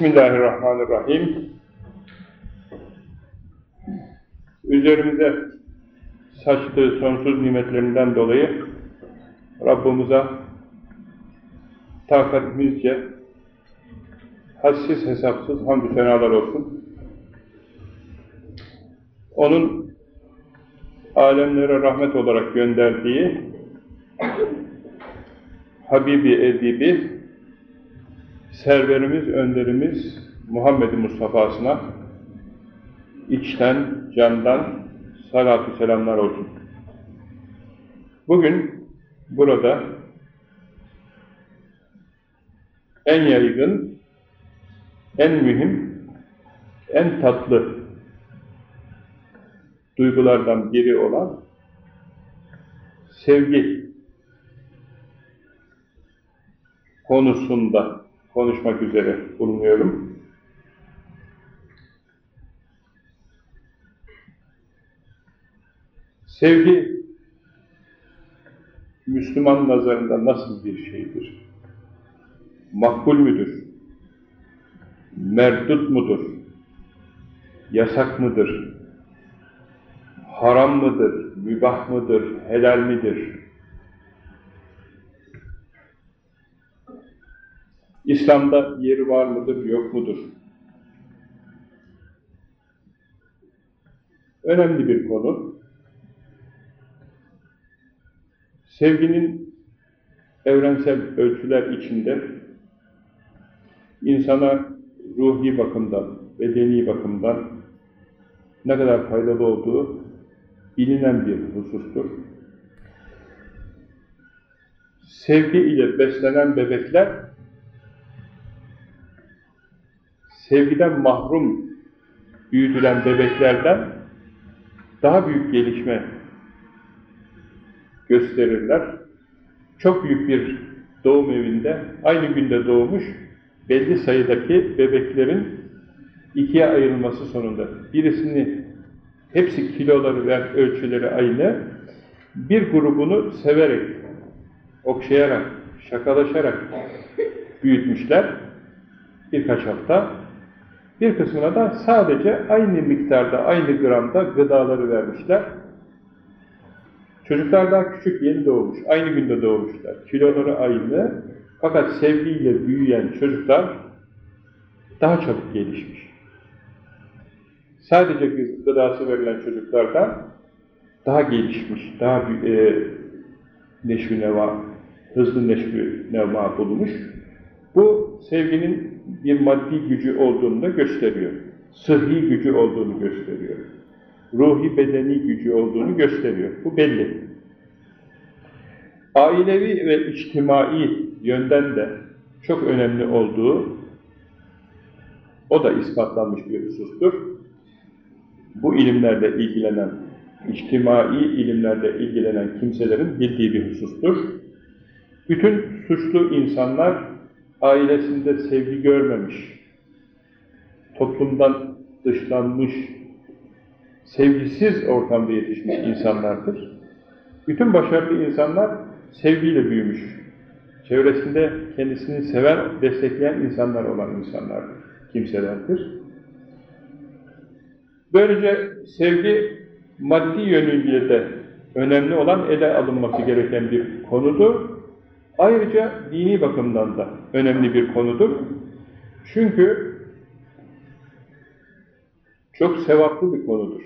Bismillahirrahmanirrahim. Üzerimize saçtığı sonsuz nimetlerinden dolayı Rabbimize takatimizce hassiz hesapsız hamdü senalar olsun. Onun alemlere rahmet olarak gönderdiği Habibi Edibi serverimiz, önderimiz Muhammed Mustafa'sına içten, candan salatü selamlar olsun. Bugün burada en yaygın, en mühim, en tatlı duygulardan biri olan sevgi konusunda konuşmak üzere bulunuyorum. Sevgi Müslüman nazarında nasıl bir şeydir? Makbul müdür? Merdut mudur? Yasak mıdır? Haram mıdır? Mübah mıdır? Helal midir? İslam'da yeri var mıdır, yok mudur? Önemli bir konu. Sevginin evrensel ölçüler içinde insana ruhi bakımdan, bedeni bakımdan ne kadar faydalı olduğu bilinen bir husustur. Sevgi ile beslenen bebekler sevgiden mahrum büyütülen bebeklerden daha büyük gelişme gösterirler. Çok büyük bir doğum evinde aynı günde doğmuş belli sayıdaki bebeklerin ikiye ayrılması sonunda birisini hepsi kiloları ve ölçüleri aynı bir grubunu severek okşayarak, şakalaşarak büyütmüşler birkaç hafta. Bir kısmına da sadece aynı miktarda, aynı gramda gıdaları vermişler. Çocuklar daha küçük, yeni doğmuş, aynı günde doğmuşlar. Kiloları aynı, fakat sevgiyle büyüyen çocuklar daha çabuk gelişmiş. Sadece gıdası verilen çocuklardan daha gelişmiş, daha e, neşvi neva, hızlı neşvi neva bulmuş. Bu sevginin bir maddi gücü olduğunu da gösteriyor. Sıhhi gücü olduğunu gösteriyor. Ruhi bedeni gücü olduğunu gösteriyor. Bu belli. Ailevi ve içtimai yönden de çok önemli olduğu o da ispatlanmış bir husustur. Bu ilimlerle ilgilenen, içtimai ilimlerle ilgilenen kimselerin bildiği bir husustur. Bütün suçlu insanlar ailesinde sevgi görmemiş, toplumdan dışlanmış, sevgisiz ortamda yetişmiş insanlardır. Bütün başarılı insanlar sevgiyle büyümüş. Çevresinde kendisini seven, destekleyen insanlar olan insanlardır, kimselerdir. Böylece sevgi maddi yönüyle de önemli olan ele alınması gereken bir konudur. Ayrıca dini bakımdan da önemli bir konudur. Çünkü çok sevaplı bir konudur.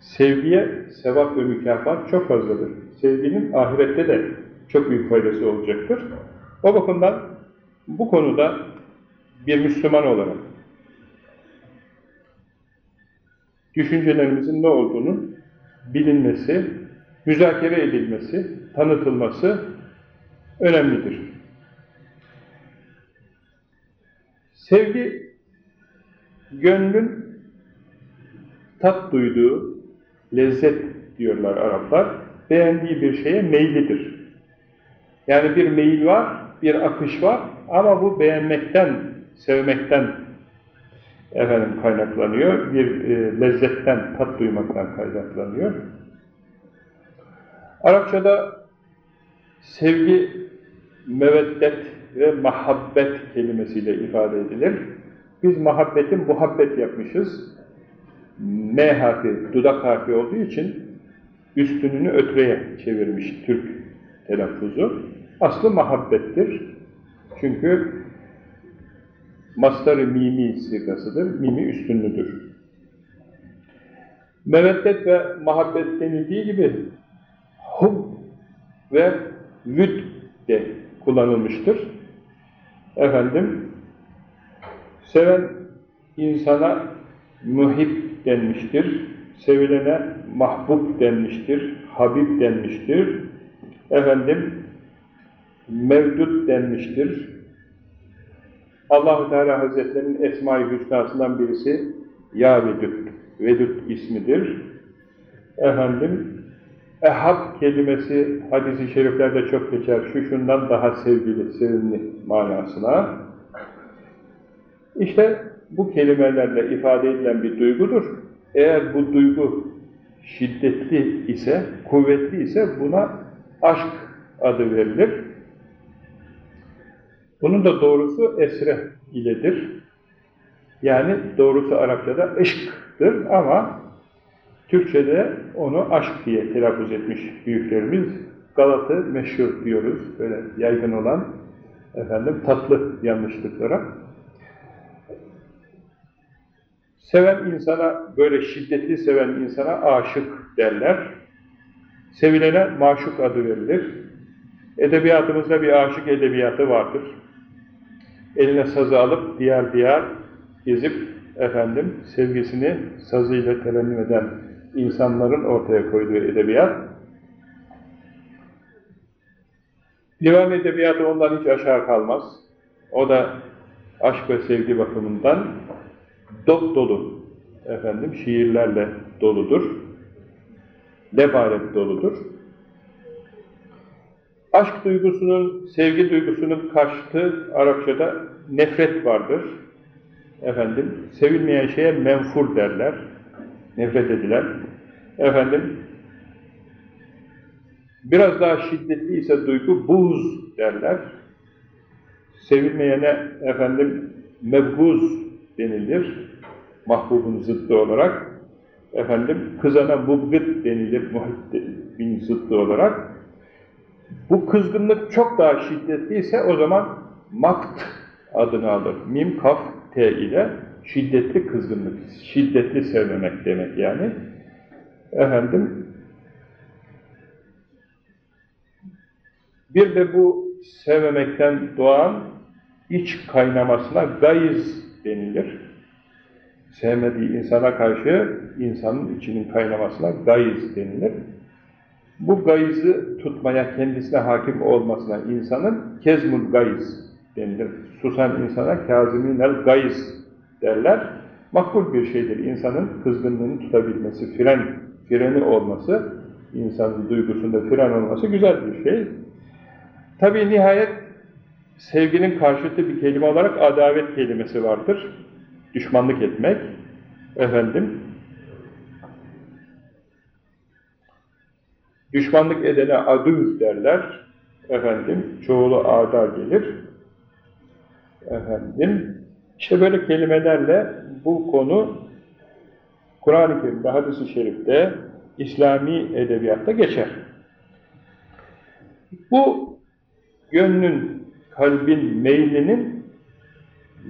Sevgiye sevap ve mükafat çok fazladır. Sevginin ahirette de çok büyük faydası olacaktır. O bakımdan bu konuda bir Müslüman olarak düşüncelerimizin ne olduğunu bilinmesi, müzakere edilmesi, tanıtılması önemlidir. Sevgi, gönlün tat duyduğu, lezzet diyorlar Araplar, beğendiği bir şeye meylidir. Yani bir meyil var, bir akış var ama bu beğenmekten, sevmekten efendim kaynaklanıyor, bir e, lezzetten, tat duymaktan kaynaklanıyor. Arapçada sevgi, meveddet ve mahabbet kelimesiyle ifade edilir. Biz muhabbeti muhabbet yapmışız. M harfi, dudak harfi olduğu için üstününü ötreye çevirmiş Türk telaffuzu. Aslı muhabbettir. Çünkü mastarı mimi sigasıdır. Mimi üstünlüdür. Meveddet ve muhabbet denildiği gibi hub ve vüd de kullanılmıştır. Efendim, seven insana muhib denmiştir. Sevilene mahbub denmiştir. Habib denmiştir. Efendim, mevdud denmiştir. Allahu Teala Hazretlerinin Esma-i Hüsna'sından birisi Ya Vedud ismidir. Efendim, Ehab kelimesi hadisi şeriflerde çok geçer. Şu şundan daha sevgili, sevimli manasına. İşte bu kelimelerle ifade edilen bir duygudur. Eğer bu duygu şiddetli ise, kuvvetli ise buna aşk adı verilir. Bunun da doğrusu esre iledir. Yani doğrusu Arapçada ışktır ama Türkçe'de onu aşk diye telaffuz etmiş büyüklerimiz. Galat'ı meşhur diyoruz, böyle yaygın olan efendim tatlı yanlışlıklara. Seven insana, böyle şiddetli seven insana aşık derler. Sevilene maşuk adı verilir. Edebiyatımızda bir aşık edebiyatı vardır. Eline sazı alıp diğer diğer gezip efendim sevgisini sazıyla terennüm eden insanların ortaya koyduğu edebiyat. Divan edebiyatı ondan hiç aşağı kalmaz. O da aşk ve sevgi bakımından dop dolu efendim şiirlerle doludur. Lebaret doludur. Aşk duygusunun, sevgi duygusunun karşıtı Arapçada nefret vardır. Efendim, sevilmeyen şeye menfur derler. Nefret edilen. Efendim, biraz daha şiddetli ise duygu buz derler. Sevilmeyene efendim mebguz denilir. Mahbubun zıttı olarak. Efendim, kızana mubgıt denilir muhibbin zıttı olarak. Bu kızgınlık çok daha şiddetliyse o zaman makt adını alır. Mim, kaf, t ile şiddetli kızgınlık, şiddetli sevmemek demek yani. Efendim, bir de bu sevmemekten doğan iç kaynamasına gayiz denilir. Sevmediği insana karşı insanın içinin kaynamasına gayiz denilir. Bu gayızı tutmaya, kendisine hakim olmasına insanın kezmul gayiz denilir. Susan insana kazimînel gayiz derler. Makbul bir şeydir insanın kızgınlığını tutabilmesi, fren, freni olması, insanın duygusunda fren olması güzel bir şey. Tabi nihayet sevginin karşıtı bir kelime olarak adavet kelimesi vardır. Düşmanlık etmek, efendim, Düşmanlık edene adü derler. Efendim, çoğulu ada gelir. Efendim, işte böyle kelimelerle bu konu Kur'an-ı Kerim'de, hadis-i şerifte, İslami edebiyatta geçer. Bu gönlün, kalbin, meylinin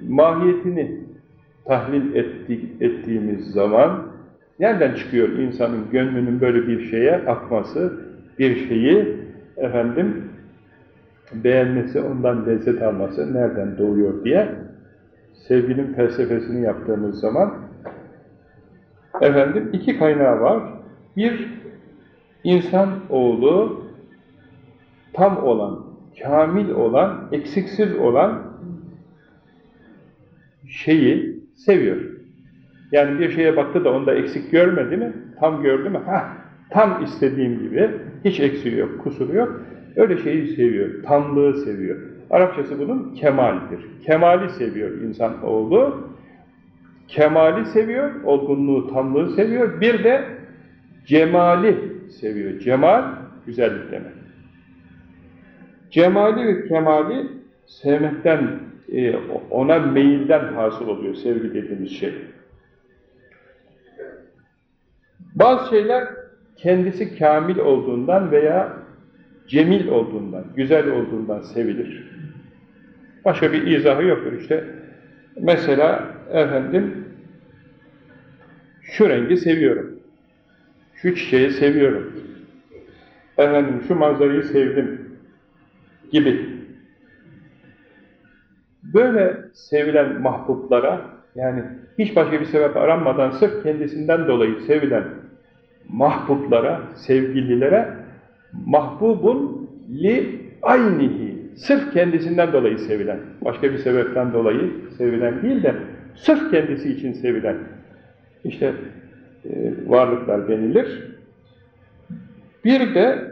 mahiyetini tahlil ettik, ettiğimiz zaman Nereden çıkıyor insanın gönlünün böyle bir şeye akması, bir şeyi efendim beğenmesi, ondan lezzet alması nereden doğuyor diye sevginin felsefesini yaptığımız zaman efendim iki kaynağı var. Bir, insan oğlu tam olan, kamil olan, eksiksiz olan şeyi seviyor. Yani bir şeye baktı da onda eksik görmedi mi? Tam gördü mü? Hah, tam istediğim gibi. Hiç eksiği yok, kusuru yok. Öyle şeyi seviyor, tamlığı seviyor. Arapçası bunun kemaldir. Kemali seviyor insan oğlu. Kemali seviyor, olgunluğu, tamlığı seviyor. Bir de cemali seviyor. Cemal, güzellik demek. Cemali ve kemali sevmekten, e, ona meyilden hasıl oluyor sevgi dediğimiz şey. Bazı şeyler kendisi kamil olduğundan veya cemil olduğundan, güzel olduğundan sevilir. Başka bir izahı yoktur işte. Mesela efendim şu rengi seviyorum. Şu çiçeği seviyorum. Efendim şu manzarayı sevdim gibi. Böyle sevilen mahbublara yani hiç başka bir sebep aranmadan sırf kendisinden dolayı sevilen mahbublara, sevgililere mahbubun li aynihi sırf kendisinden dolayı sevilen, başka bir sebepten dolayı sevilen değil de sırf kendisi için sevilen işte e, varlıklar denilir. Bir de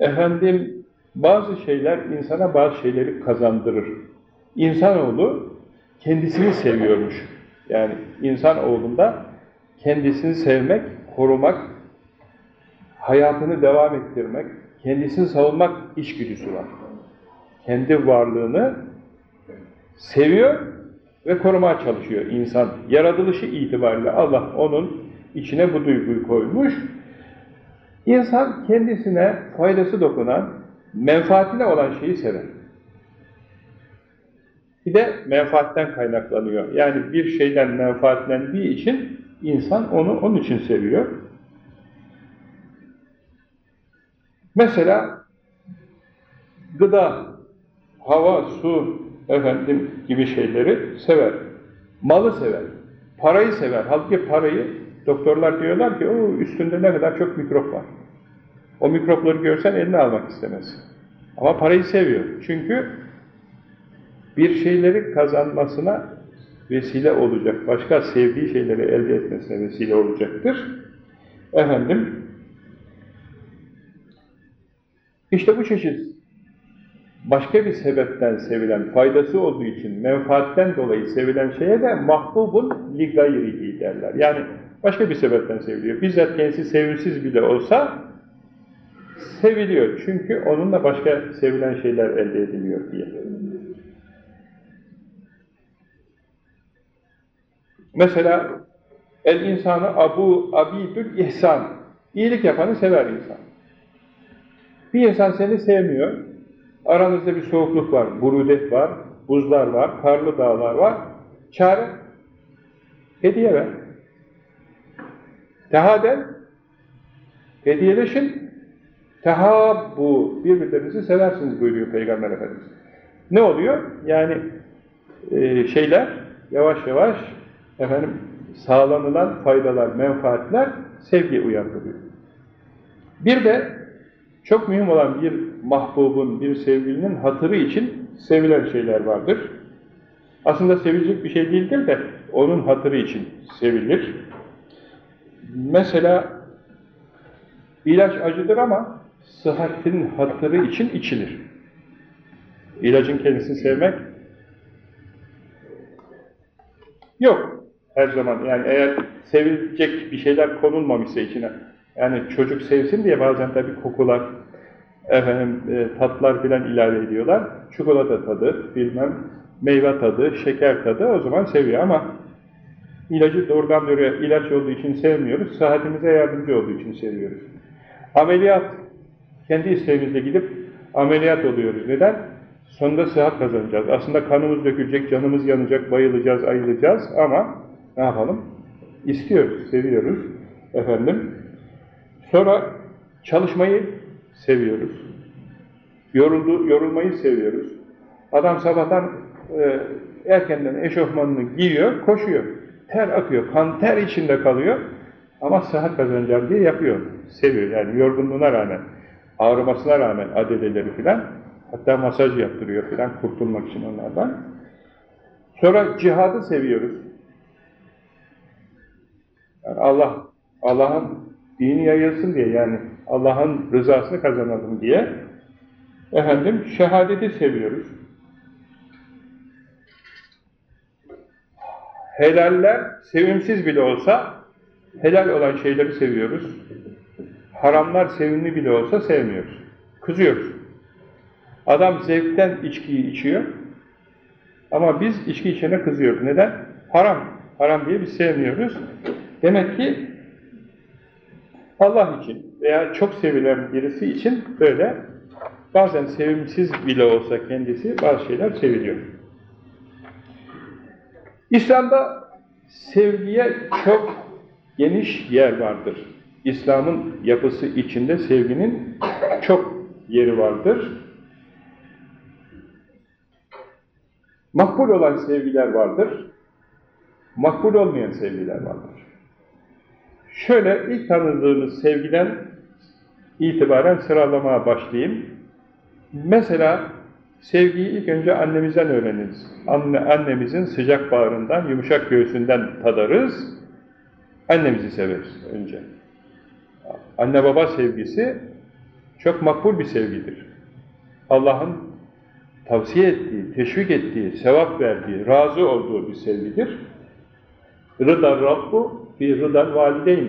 efendim bazı şeyler insana bazı şeyleri kazandırır. İnsanoğlu kendisini seviyormuş. Yani insanoğlunda kendisini sevmek, korumak, hayatını devam ettirmek, kendisini savunmak içgüdüsü var. Kendi varlığını seviyor ve korumaya çalışıyor insan. Yaratılışı itibariyle Allah onun içine bu duyguyu koymuş. İnsan kendisine faydası dokunan, menfaatine olan şeyi sever. Bir de menfaatten kaynaklanıyor. Yani bir şeyden menfaatlendiği için insan onu onun için seviyor. Mesela gıda, hava, su efendim gibi şeyleri sever. Malı sever. Parayı sever. Halbuki parayı doktorlar diyorlar ki o üstünde ne kadar çok mikrop var. O mikropları görsen eline almak istemez. Ama parayı seviyor. Çünkü bir şeyleri kazanmasına vesile olacak. Başka sevdiği şeyleri elde etmesine vesile olacaktır. Efendim işte bu çeşit başka bir sebepten sevilen, faydası olduğu için, menfaatten dolayı sevilen şeye de mahbubun li gayrihi derler. Yani başka bir sebepten seviliyor. Bizzat kendisi sevimsiz bile olsa seviliyor. Çünkü onunla başka sevilen şeyler elde ediliyor diye. Mesela el insanı abu abidül ihsan. İyilik yapanı sever insan. Bir insan seni sevmiyor. Aranızda bir soğukluk var, burudet var, buzlar var, karlı dağlar var. Çare hediye ver. Tehaden hediyeleşin. Tehabbu birbirlerinizi seversiniz buyuruyor Peygamber Efendimiz. Ne oluyor? Yani e, şeyler yavaş yavaş efendim sağlanılan faydalar, menfaatler sevgi uyandırıyor. Bir de çok mühim olan bir mahbubun, bir sevgilinin hatırı için sevilen şeyler vardır. Aslında sevilecek bir şey değildir de onun hatırı için sevilir. Mesela ilaç acıdır ama sıhhatin hatırı için içilir. İlacın kendisini sevmek yok her zaman. Yani eğer sevilecek bir şeyler konulmamışsa içine yani çocuk sevsin diye bazen tabii kokular, efendim e, tatlar filan ilave ediyorlar. Çikolata tadı, bilmem meyve tadı, şeker tadı o zaman seviyor ama ilacı doğrudan doğruya ilaç olduğu için sevmiyoruz, sıhhatimize yardımcı olduğu için seviyoruz. Ameliyat, kendi isteğimizle gidip ameliyat oluyoruz. Neden? Sonunda sıhhat kazanacağız. Aslında kanımız dökülecek, canımız yanacak, bayılacağız, ayılacağız ama ne yapalım? İstiyoruz, seviyoruz. Efendim, Sonra çalışmayı seviyoruz. Yoruldu, yorulmayı seviyoruz. Adam sabahtan e, erkenden eşofmanını giyiyor, koşuyor. Ter akıyor, kan ter içinde kalıyor. Ama sıhhat kazanacağım diye yapıyor. Seviyor yani yorgunluğuna rağmen, ağrımasına rağmen adeleleri filan. Hatta masaj yaptırıyor filan kurtulmak için onlardan. Sonra cihadı seviyoruz. Yani Allah, Allah'ın dini yayılsın diye yani Allah'ın rızasını kazanalım diye efendim şehadeti seviyoruz. Helaller sevimsiz bile olsa helal olan şeyleri seviyoruz. Haramlar sevimli bile olsa sevmiyoruz. Kızıyoruz. Adam zevkten içkiyi içiyor. Ama biz içki içene kızıyoruz. Neden? Haram. Haram diye biz sevmiyoruz. Demek ki Allah için veya çok sevilen birisi için böyle bazen sevimsiz bile olsa kendisi bazı şeyler seviliyor. İslam'da sevgiye çok geniş yer vardır. İslam'ın yapısı içinde sevginin çok yeri vardır. Makbul olan sevgiler vardır. Makbul olmayan sevgiler vardır. Şöyle ilk tanıdığımız sevgiden itibaren sıralamaya başlayayım. Mesela sevgiyi ilk önce annemizden öğreniriz. Anne, annemizin sıcak bağrından, yumuşak göğsünden tadarız. Annemizi severiz önce. Anne baba sevgisi çok makbul bir sevgidir. Allah'ın tavsiye ettiği, teşvik ettiği, sevap verdiği, razı olduğu bir sevgidir. Rıdar Rabbu bir rıdar valideyn.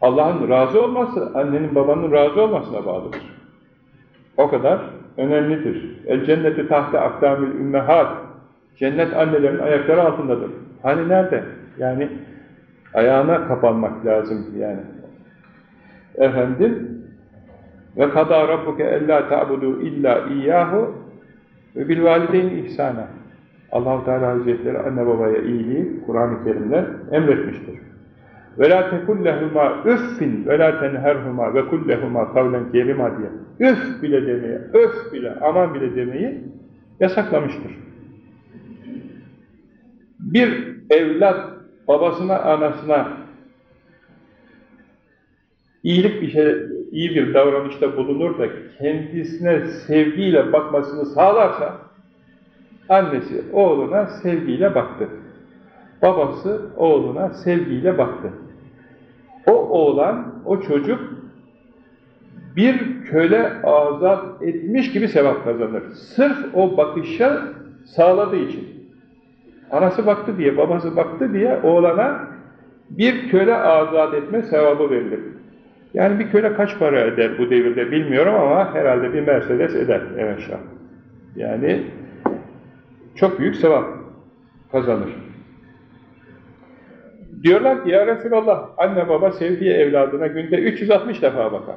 Allah'ın razı olması, annenin babanın razı olmasına bağlıdır. O kadar önemlidir. El cenneti tahta akdamül ümmehat. Cennet annelerin ayakları altındadır. Hani nerede? Yani ayağına kapanmak lazım yani. Efendim ve kadâ rabbuke ellâ ta'budu illa iyyahu ve bil valideyn ihsana. Allah Teala Hazretleri anne babaya iyiliği Kur'an-ı Kerim'de emretmiştir. Lehuma üffin ve la tenherhuma ve kul lehuma kavlen kerima diye. Üf bile demeye, öf bile, aman bile demeyi yasaklamıştır. Bir evlat babasına, anasına iyilik bir şey, iyi bir davranışta bulunur da kendisine sevgiyle bakmasını sağlarsa annesi oğluna sevgiyle baktı. Babası oğluna sevgiyle baktı. O oğlan, o çocuk bir köle azat etmiş gibi sevap kazanır. Sırf o bakışa sağladığı için. Anası baktı diye, babası baktı diye oğlana bir köle azat etme sevabı verilir. Yani bir köle kaç para eder bu devirde bilmiyorum ama herhalde bir Mercedes eder evet şu Yani çok büyük sevap kazanır. Diyorlar ki ya Resulallah anne baba sevdiği evladına günde 360 defa bakar.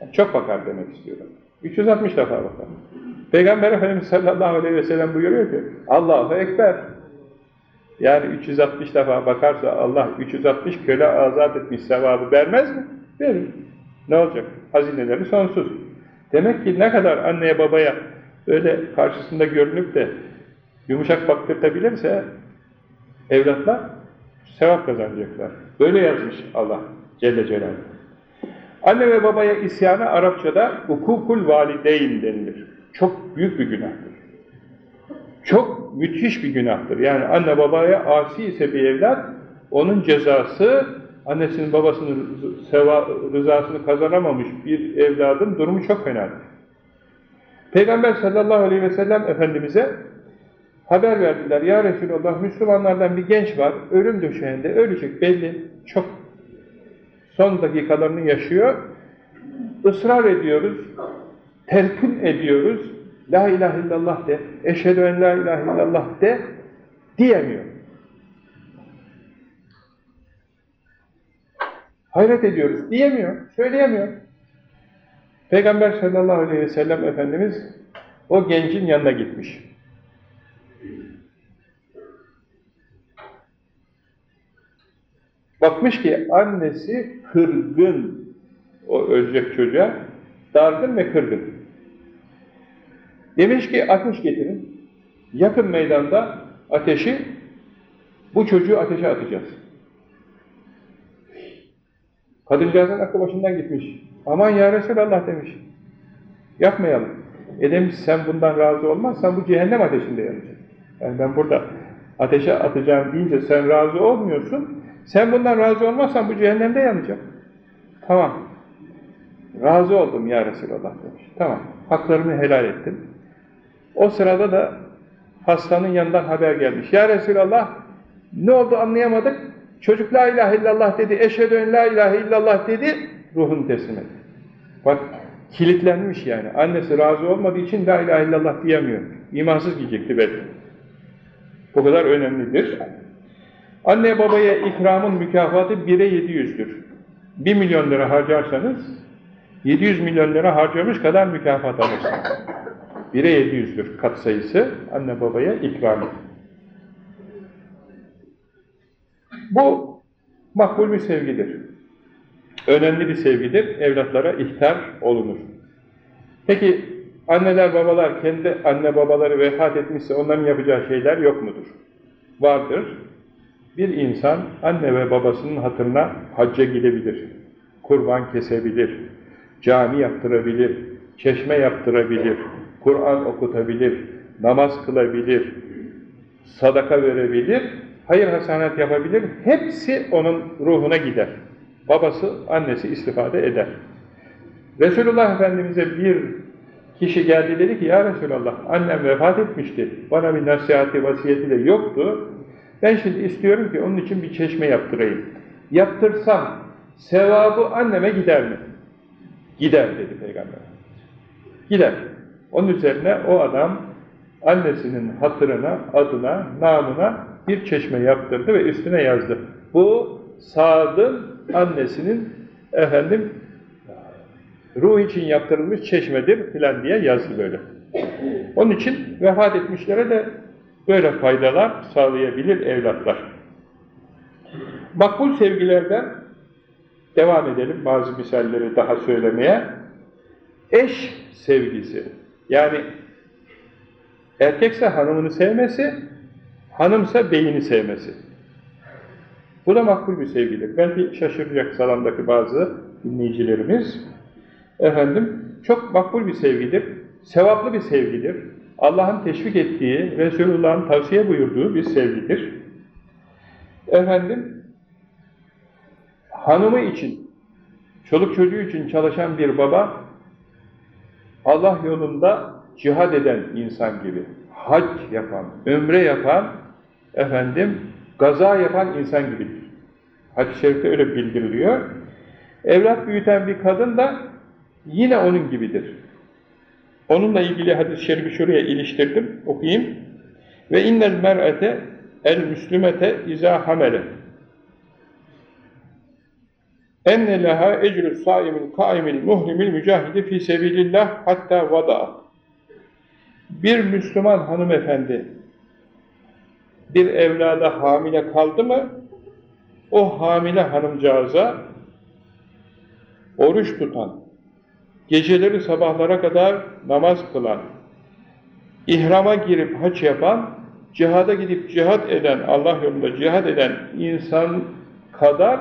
Yani çok bakar demek istiyorum. 360 defa bakar. Peygamber Efendimiz sallallahu aleyhi ve sellem buyuruyor ki Allahu Ekber. Yani 360 defa bakarsa Allah 360 köle azat etmiş sevabı vermez mi? Verir. Ne olacak? Hazineleri sonsuz. Demek ki ne kadar anneye babaya öyle karşısında görünüp de yumuşak baktırtabilirse evlatlar sevap kazanacaklar. Böyle yazmış Allah Celle Celaluhu. Anne ve babaya isyanı Arapçada hukukul valideyn denilir. Çok büyük bir günahtır. Çok müthiş bir günahtır. Yani anne babaya asi ise bir evlat, onun cezası annesinin babasının rızasını kazanamamış bir evladın durumu çok fenadır. Peygamber sallallahu aleyhi ve sellem Efendimiz'e haber verdiler. Ya Resulallah Müslümanlardan bir genç var, ölüm döşeğinde, ölecek belli, çok son dakikalarını yaşıyor. Israr ediyoruz, telkin ediyoruz, La ilahe illallah de, eşhedü en la ilahe illallah de, diyemiyor. Hayret ediyoruz, diyemiyor, söyleyemiyor. Peygamber sallallahu aleyhi ve sellem Efendimiz o gencin yanına gitmiş. Bakmış ki annesi kırgın, o ölecek çocuğa, dargın ve kırgın. Demiş ki ateş getirin, yakın meydanda ateşi, bu çocuğu ateşe atacağız. Kadıncağızın aklı başından gitmiş. Aman ya Resulallah demiş. Yapmayalım. E demiş sen bundan razı olmazsan bu cehennem ateşinde yanacak. Yani ben burada ateşe atacağım deyince sen razı olmuyorsun. Sen bundan razı olmazsan bu cehennemde yanacak. Tamam. Razı oldum ya Resulallah demiş. Tamam. Haklarını helal ettim. O sırada da hastanın yanından haber gelmiş. Ya Resulallah ne oldu anlayamadık. Çocuk la ilahe illallah dedi. Eşhedü en la ilahe illallah dedi. Ruhunu teslim etti. Bak kilitlenmiş yani. Annesi razı olmadığı için la ilahe illallah diyemiyor. İmansız gidecekti belki. Bu kadar önemlidir. Anne babaya ikramın mükafatı 1'e 700'dür. 1 milyon lira harcarsanız 700 milyon lira harcamış kadar mükafat alırsınız. 1'e 700'dür kat sayısı anne babaya ikramı. Bu makbul bir sevgidir. Önemli bir sevgidir. Evlatlara ihtar olunur. Peki anneler babalar kendi anne babaları vefat etmişse onların yapacağı şeyler yok mudur? Vardır. Bir insan anne ve babasının hatırına hacca gidebilir. Kurban kesebilir. Cami yaptırabilir. Çeşme yaptırabilir. Kur'an okutabilir. Namaz kılabilir. Sadaka verebilir. Hayır hasanat yapabilir. Hepsi onun ruhuna gider. Babası, annesi istifade eder. Resulullah Efendimiz'e bir kişi geldi dedi ki ya Resulallah annem vefat etmişti. Bana bir nasihati vasiyeti de yoktu. Ben şimdi istiyorum ki onun için bir çeşme yaptırayım. Yaptırsam sevabı anneme gider mi? Gider dedi Peygamber. Gider. Onun üzerine o adam annesinin hatırına, adına, namına bir çeşme yaptırdı ve üstüne yazdı. Bu Sad'ın annesinin efendim ruh için yaptırılmış çeşmedir filan diye yazdı böyle. Onun için vefat etmişlere de böyle faydalar sağlayabilir evlatlar. Makbul sevgilerden devam edelim bazı misalleri daha söylemeye. Eş sevgisi. Yani erkekse hanımını sevmesi, hanımsa beyini sevmesi. Bu da makbul bir sevgidir. Belki şaşıracak salamdaki bazı dinleyicilerimiz. Efendim, çok makbul bir sevgidir. Sevaplı bir sevgidir. Allah'ın teşvik ettiği, Resulullah'ın tavsiye buyurduğu bir sevgidir. Efendim, hanımı için, çoluk çocuğu için çalışan bir baba, Allah yolunda cihad eden insan gibi, hac yapan, ömre yapan, efendim, gaza yapan insan gibidir. Hadis-i Şerif'te öyle bildiriliyor. Evlat büyüten bir kadın da yine onun gibidir. Onunla ilgili hadis-i şerifi şuraya iliştirdim, okuyayım. Ve innel mer'ete el müslümete izâ hamele enne leha ecrü saimil kaimil muhrimil mücahidi fi sebilillah hatta vada bir Müslüman hanımefendi bir evlada hamile kaldı mı o hamile hanımcağıza oruç tutan geceleri sabahlara kadar namaz kılan ihrama girip haç yapan cihada gidip cihat eden Allah yolunda cihat eden insan kadar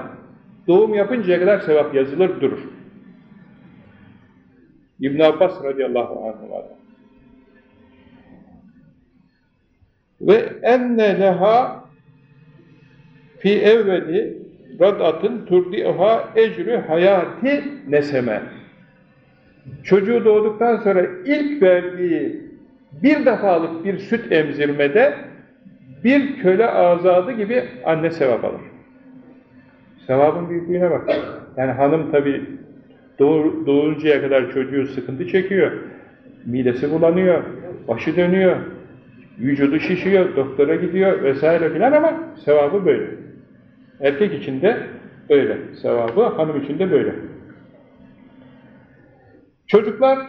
doğum yapıncaya kadar sevap yazılır durur. İbn Abbas radıyallahu anh ve enne leha fi evveli radatın turdiha ecrü hayati neseme çocuğu doğduktan sonra ilk verdiği bir defalık bir süt emzirmede bir köle azadı gibi anne sevap alır. Sevabın büyüklüğüne bak. Yani hanım tabi doğur, doğuruncaya kadar çocuğu sıkıntı çekiyor. Midesi bulanıyor, başı dönüyor, vücudu şişiyor, doktora gidiyor vesaire filan ama sevabı böyle. Erkek için de böyle sevabı, hanım için de böyle. Çocuklar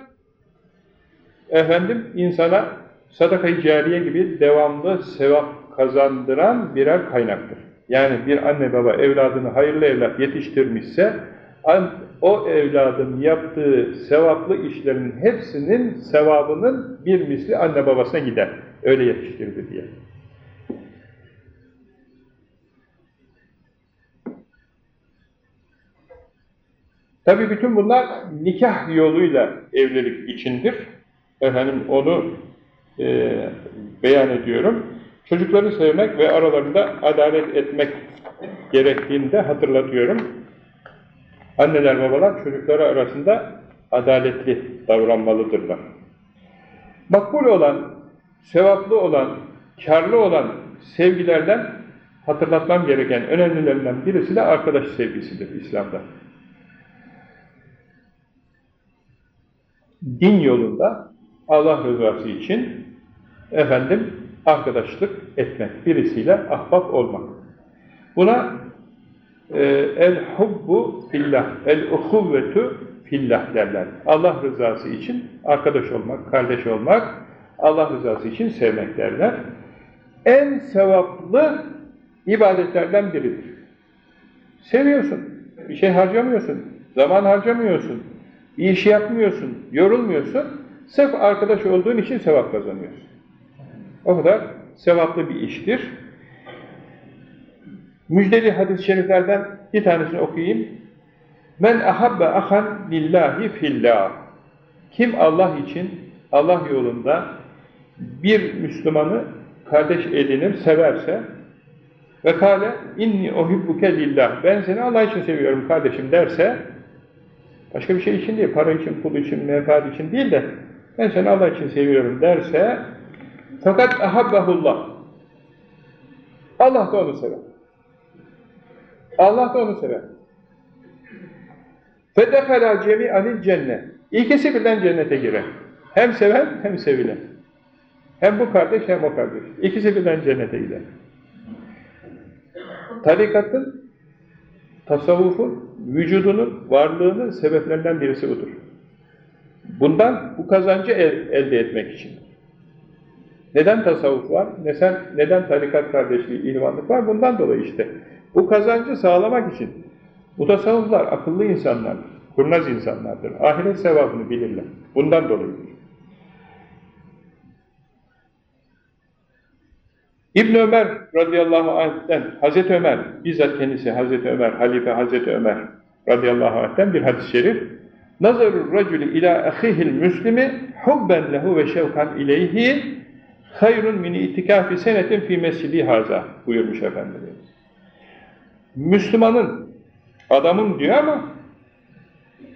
efendim insana sadaka-i cariye gibi devamlı sevap kazandıran birer kaynaktır. Yani bir anne baba evladını hayırlı evlat yetiştirmişse o evladın yaptığı sevaplı işlerin hepsinin sevabının bir misli anne babasına gider. Öyle yetiştirdi diye. Tabi bütün bunlar nikah yoluyla evlilik içindir. Efendim onu e, beyan ediyorum. Çocukları sevmek ve aralarında adalet etmek gerektiğini de hatırlatıyorum. Anneler babalar çocukları arasında adaletli davranmalıdırlar. Makbul olan, sevaplı olan, karlı olan sevgilerden hatırlatmam gereken önemlilerinden birisi de arkadaş sevgisidir İslam'da. din yolunda Allah rızası için efendim arkadaşlık etmek, birisiyle ahbap olmak. Buna e, el hubbu fillah, el uhuvvetu fillah derler. Allah rızası için arkadaş olmak, kardeş olmak, Allah rızası için sevmek derler. En sevaplı ibadetlerden biridir. Seviyorsun, bir şey harcamıyorsun, zaman harcamıyorsun, bir iş yapmıyorsun, yorulmuyorsun, sırf arkadaş olduğun için sevap kazanıyorsun. O kadar sevaplı bir iştir. Müjdeli hadis-i şeriflerden bir tanesini okuyayım. Men ahabbe ahan lillahi fillah. Kim Allah için, Allah yolunda bir Müslümanı kardeş edinir, severse ve kâle inni ohibbuke lillah. Ben seni Allah için seviyorum kardeşim derse başka bir şey için değil, para için, pul için, menfaat için değil de ben seni Allah için seviyorum derse fakat ahabbahullah Allah da onu sever. Allah da onu sever. فَدَخَلَا جَمِعَنِ cennet. İkisi birden cennete girer. Hem seven hem sevilen. Hem bu kardeş hem o kardeş. İkisi birden cennete gider. Tarikatın, tasavvufun, vücudunun, varlığının sebeplerinden birisi budur. Bundan bu kazancı el, elde etmek için. Neden tasavvuf var? Neden, neden tarikat kardeşliği, ilmanlık var? Bundan dolayı işte. Bu kazancı sağlamak için. Bu tasavvuflar akıllı insanlardır, kurnaz insanlardır. Ahiret sevabını bilirler. Bundan dolayıdır. İbn Ömer radıyallahu anh'ten Hazreti Ömer bizzat kendisi Hazreti Ömer halife Hazreti Ömer radıyallahu anh'ten bir hadis-i şerif Nazarur racülü ila ahihil müslimi hubben lehu ve şevkan ileyhi hayrun min itikafi senetin fi mescidi haza buyurmuş Efendimiz. Müslümanın adamın diyor ama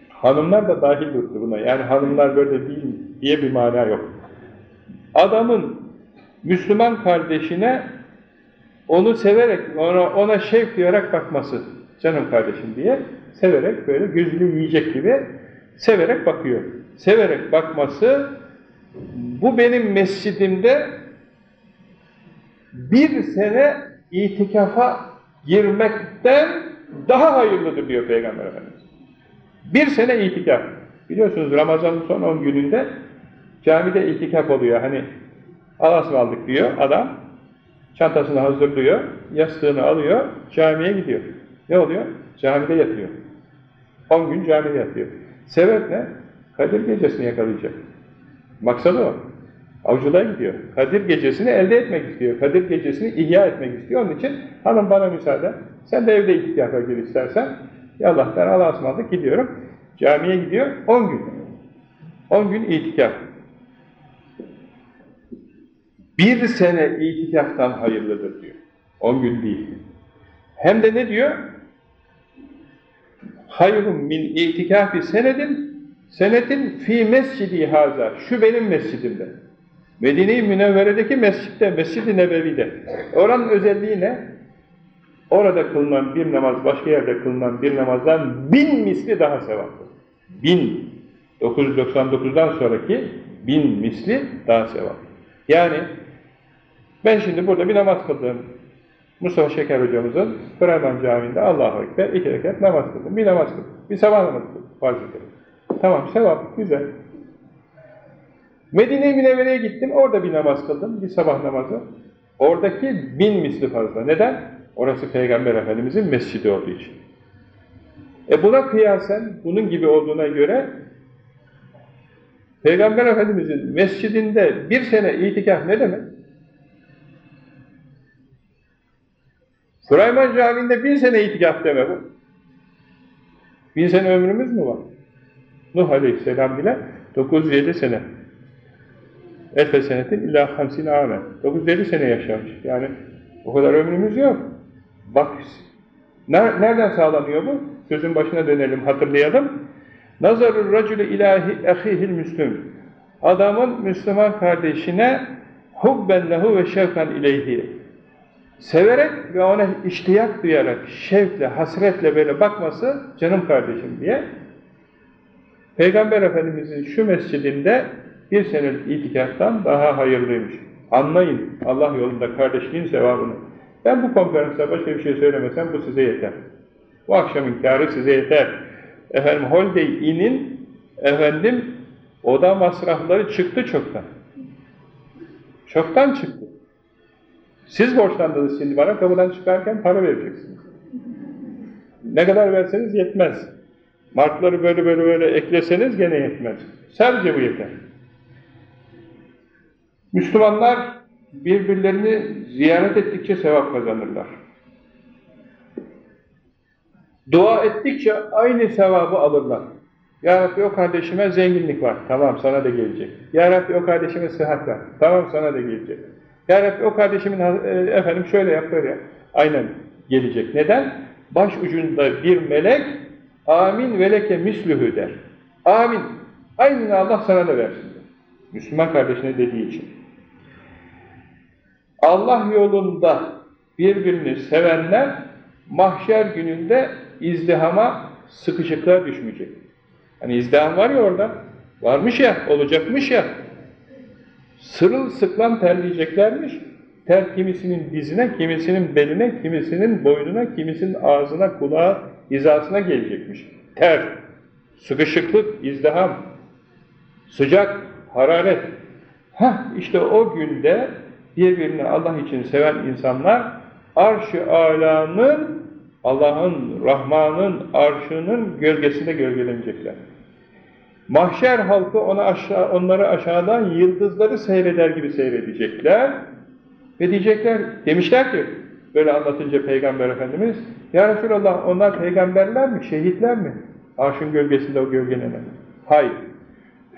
hanımlar da dahil buna. Yani hanımlar böyle değil diye bir mana yok. Adamın Müslüman kardeşine onu severek, ona, ona şevk duyarak bakması, canım kardeşim diye severek böyle gözünü yiyecek gibi severek bakıyor. Severek bakması bu benim mescidimde bir sene itikafa girmekten daha hayırlıdır diyor Peygamber Efendimiz. Bir sene itikaf. Biliyorsunuz Ramazan'ın son 10 gününde camide itikaf oluyor. Hani Allah'a aldık diyor adam. Çantasını hazırlıyor, yastığını alıyor, camiye gidiyor. Ne oluyor? Camide yatıyor. 10 gün camide yatıyor. Sebep ne? Kadir gecesini yakalayacak. Maksadı o. Avcılığa gidiyor. Kadir gecesini elde etmek istiyor. Kadir gecesini ihya etmek istiyor. Onun için hanım bana müsaade. Sen de evde itikafa gir istersen. Ya Allah ben Allah'a ısmarladık gidiyorum. Camiye gidiyor. 10 gün. 10 gün itikaf. Bir sene itikaftan hayırlıdır diyor. 10 gün değil. Hem de ne diyor? Hayrun min itikafi senedin senetin fi mescidi haza. Şu benim mescidimde. Medine-i Münevvere'deki mescitte, Mescid-i Nebevi'de. Oranın özelliği ne? Orada kılınan bir namaz, başka yerde kılınan bir namazdan bin misli daha sevaplı. Bin. 999'dan sonraki bin misli daha sevaplı. Yani ben şimdi burada bir namaz kıldım. Mustafa Şeker hocamızın Fırayman Camii'nde Allahu Ekber iki rekat namaz kıldım. Bir namaz kıldım. Bir sabah namazı kıldım. Tamam sevap, güzel. Medine-i Münevvere'ye gittim, orada bir namaz kıldım, bir sabah namazı. Oradaki bin misli fazla. Neden? Orası Peygamber Efendimiz'in mescidi olduğu için. E buna kıyasen, bunun gibi olduğuna göre Peygamber Efendimiz'in mescidinde bir sene itikaf ne demek? Süleyman Camii'nde bin sene itikaf deme bu. Bin sene ömrümüz mü var? Nuh Aleyhisselam bile 907 sene. Elfe senetin illa hamsine amen. 950 sene yaşamış. Yani o kadar ömrümüz yok. Bak, nereden sağlanıyor bu? Sözün başına dönelim, hatırlayalım. Nazarul racülü ilahi ahihil müslüm. Adamın Müslüman kardeşine hubben lehu ve şevkan ileyhi. Severek ve ona iştiyak duyarak, şevkle, hasretle böyle bakması, canım kardeşim diye Peygamber Efendimizin şu mescidinde bir senelik itikaftan daha hayırlıymış. Anlayın Allah yolunda kardeşliğin sevabını. Ben bu konferansta başka bir şey söylemesem bu size yeter. Bu akşamın kârı size yeter. Efendim Holiday Inn'in efendim oda masrafları çıktı çoktan. Çoktan çıktı. Siz borçlandınız şimdi bana kapıdan çıkarken para vereceksiniz. Ne kadar verseniz yetmez. Markları böyle böyle böyle ekleseniz gene yetmez. Sadece bu yeter. Müslümanlar birbirlerini ziyaret ettikçe sevap kazanırlar. Dua ettikçe aynı sevabı alırlar. Ya Rabbi o kardeşime zenginlik var. Tamam sana da gelecek. Ya Rabbi o kardeşime sıhhat var. Tamam sana da gelecek. Ya Rabbi o kardeşimin e, efendim şöyle yap böyle yap. Aynen gelecek. Neden? Baş ucunda bir melek amin veleke mislühü der. Amin. Aynını Allah sana da versin. Der. Müslüman kardeşine dediği için. Allah yolunda birbirini sevenler mahşer gününde izdihama sıkışıklığa düşmeyecek. Hani izdiham var ya orada, varmış ya, olacakmış ya, sırılsıklam terleyeceklermiş, ter kimisinin dizine, kimisinin beline, kimisinin boynuna, kimisinin ağzına, kulağa, hizasına gelecekmiş. Ter, sıkışıklık, izdiham, sıcak, hararet. Heh, işte o günde birbirini Allah için seven insanlar arş-ı alanın Allah'ın, Rahman'ın arşının gölgesinde gölgelenecekler. Mahşer halkı ona aşağı, onları aşağıdan yıldızları seyreder gibi seyredecekler. Ve diyecekler, demişler ki, böyle anlatınca Peygamber Efendimiz, Ya Resulallah onlar peygamberler mi, şehitler mi? Arşın gölgesinde o gölgelenen. Hayır.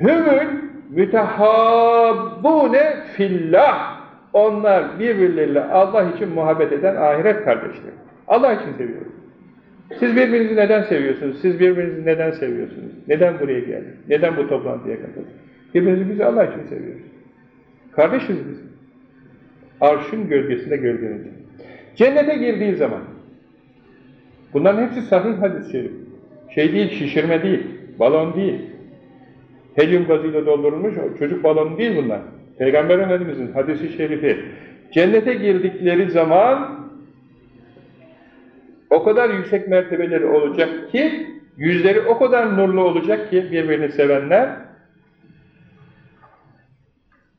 Hümül mütehabbune fillah. Onlar birbirleriyle Allah için muhabbet eden ahiret kardeşleri. Allah için seviyoruz. Siz birbirinizi neden seviyorsunuz? Siz birbirinizi neden seviyorsunuz? Neden buraya geldik? Neden bu toplantıya katıldık? Birbirimizi biz Allah için seviyoruz. Kardeşiz biz. Arşın gölgesinde gölgelenecek. Cennete girdiği zaman bunların hepsi sahih hadis-i şerif. Şey değil, şişirme değil, balon değil. Helyum gazıyla doldurulmuş çocuk balonu değil bunlar. Peygamber Efendimiz'in hadisi şerifi. Cennete girdikleri zaman o kadar yüksek mertebeleri olacak ki, yüzleri o kadar nurlu olacak ki birbirini sevenler,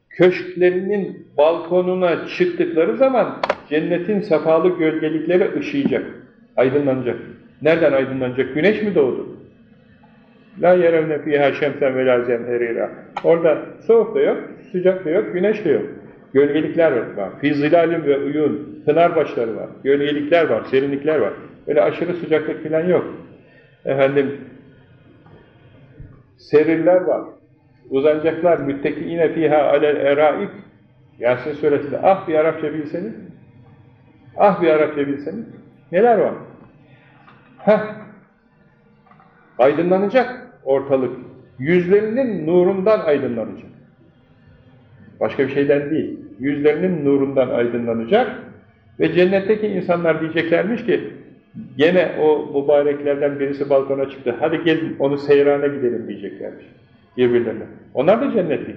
köşklerinin balkonuna çıktıkları zaman cennetin sefalı gölgelikleri ışıyacak, aydınlanacak. Nereden aydınlanacak? Güneş mi doğdu? La yerevne fîhâ şemsen ve lâ zemherîrâ. Orada soğuk da yok, sıcak da yok, güneş de yok. Gölgelikler var. Fî zilâlim ve uyun. Pınar başları var. Gölgelikler var, serinlikler var. Öyle aşırı sıcaklık falan yok. Efendim, serirler var. Uzanacaklar. Müttekiine fîhâ alel erâik. Yasin suresinde. Ah bir Arapça bilseniz. Ah bir Arapça bilseniz. Neler var? Heh. Aydınlanacak ortalık. Yüzlerinin nurundan aydınlanacak. Başka bir şeyden değil. Yüzlerinin nurundan aydınlanacak. Ve cennetteki insanlar diyeceklermiş ki, gene o mübareklerden birisi balkona çıktı, hadi gelin onu seyrana gidelim diyeceklermiş birbirlerine. Onlar da cennetlik.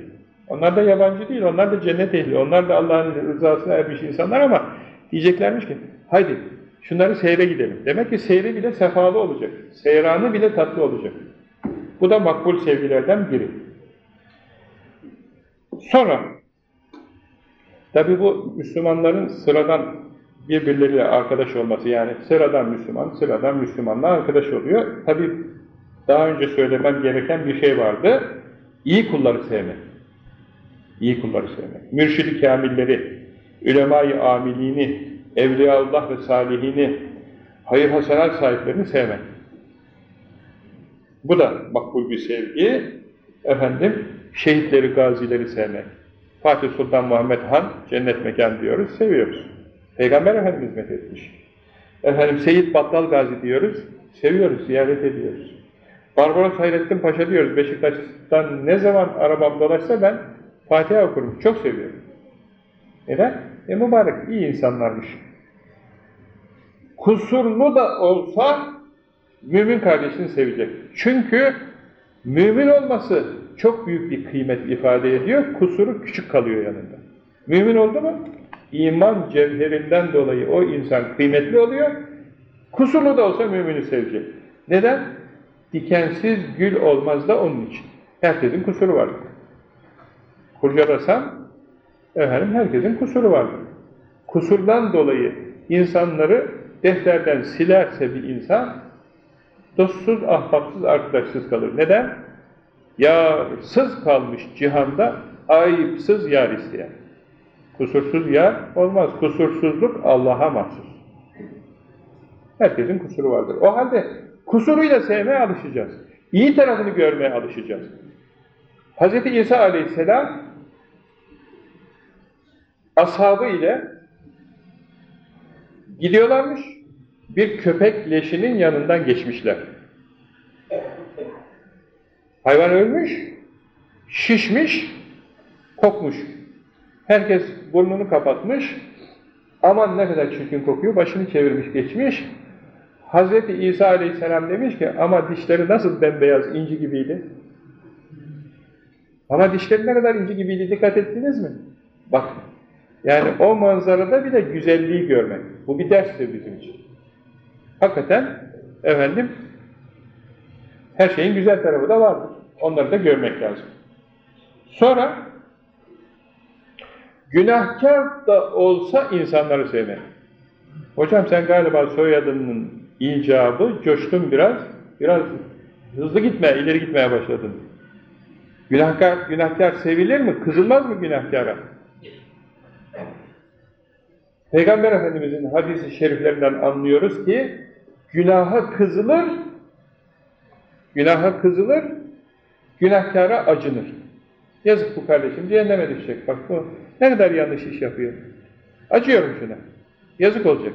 Onlar da yabancı değil, onlar da cennet ehli, onlar da Allah'ın rızasına ermiş insanlar ama diyeceklermiş ki, haydi şunları seyre gidelim. Demek ki seyre bile sefalı olacak, seyranı bile tatlı olacak. Bu da makbul sevgilerden biri. Sonra, tabi bu Müslümanların sıradan birbirleriyle arkadaş olması, yani sıradan Müslüman, sıradan Müslümanla arkadaş oluyor. Tabi daha önce söylemem gereken bir şey vardı. İyi kulları sevmek. İyi kulları sevmek. Mürşidi kamilleri, ulema-i amilini, evliyaullah ve salihini, hayır hasenat sahiplerini sevmek. Bu da makbul bir sevgi. Efendim, şehitleri, gazileri sevmek. Fatih Sultan Muhammed Han, cennet mekan diyoruz, seviyoruz. Peygamber Efendimiz methetmiş. Efendim, Seyyid Battal Gazi diyoruz, seviyoruz, ziyaret ediyoruz. Barbaros Hayrettin Paşa diyoruz, Beşiktaş'tan ne zaman arabam dolaşsa ben Fatiha okurum, çok seviyorum. Neden? E mübarek, iyi insanlarmış. Kusurlu da olsa mümin kardeşini sevecek. Çünkü Mümin olması çok büyük bir kıymet ifade ediyor, kusuru küçük kalıyor yanında. Mümin oldu mu, iman cevherinden dolayı o insan kıymetli oluyor, kusurlu da olsa mümini sevecek. Neden? Dikensiz gül olmaz da onun için. Herkesin kusuru var. Kurcalasam, efendim herkesin kusuru vardır. Kusurdan dolayı insanları defterden silerse bir insan, dostsuz, ahbapsız, arkadaşsız kalır. Neden? Yarsız kalmış cihanda ayıpsız yar isteyen. Kusursuz yar olmaz. Kusursuzluk Allah'a mahsus. Herkesin kusuru vardır. O halde kusuruyla sevmeye alışacağız. İyi tarafını görmeye alışacağız. Hz. İsa aleyhisselam ashabı ile gidiyorlarmış. Bir köpek leşinin yanından geçmişler. Hayvan ölmüş, şişmiş, kokmuş. Herkes burnunu kapatmış. Aman ne kadar çirkin kokuyor, başını çevirmiş geçmiş. Hazreti İsa aleyhisselam demiş ki ama dişleri nasıl bembeyaz, inci gibiydi. Ama dişleri ne kadar inci gibiydi dikkat ettiniz mi? Bak, yani o manzarada bile güzelliği görmek. Bu bir derstir bizim için. Hakikaten, efendim, her şeyin güzel tarafı da vardır. Onları da görmek lazım. Sonra, günahkar da olsa insanları sevmek. Hocam sen galiba soyadının icabı, coştun biraz, biraz hızlı gitmeye, ileri gitmeye başladın. Günahkar, günahkar sevilir mi? Kızılmaz mı günahkara? Peygamber Efendimiz'in hadisi şeriflerinden anlıyoruz ki günaha kızılır, günaha kızılır, günahkara acınır. Yazık bu kardeşim, cehenneme düşecek. Bak bu ne kadar yanlış iş yapıyor. Acıyorum şuna. Yazık olacak.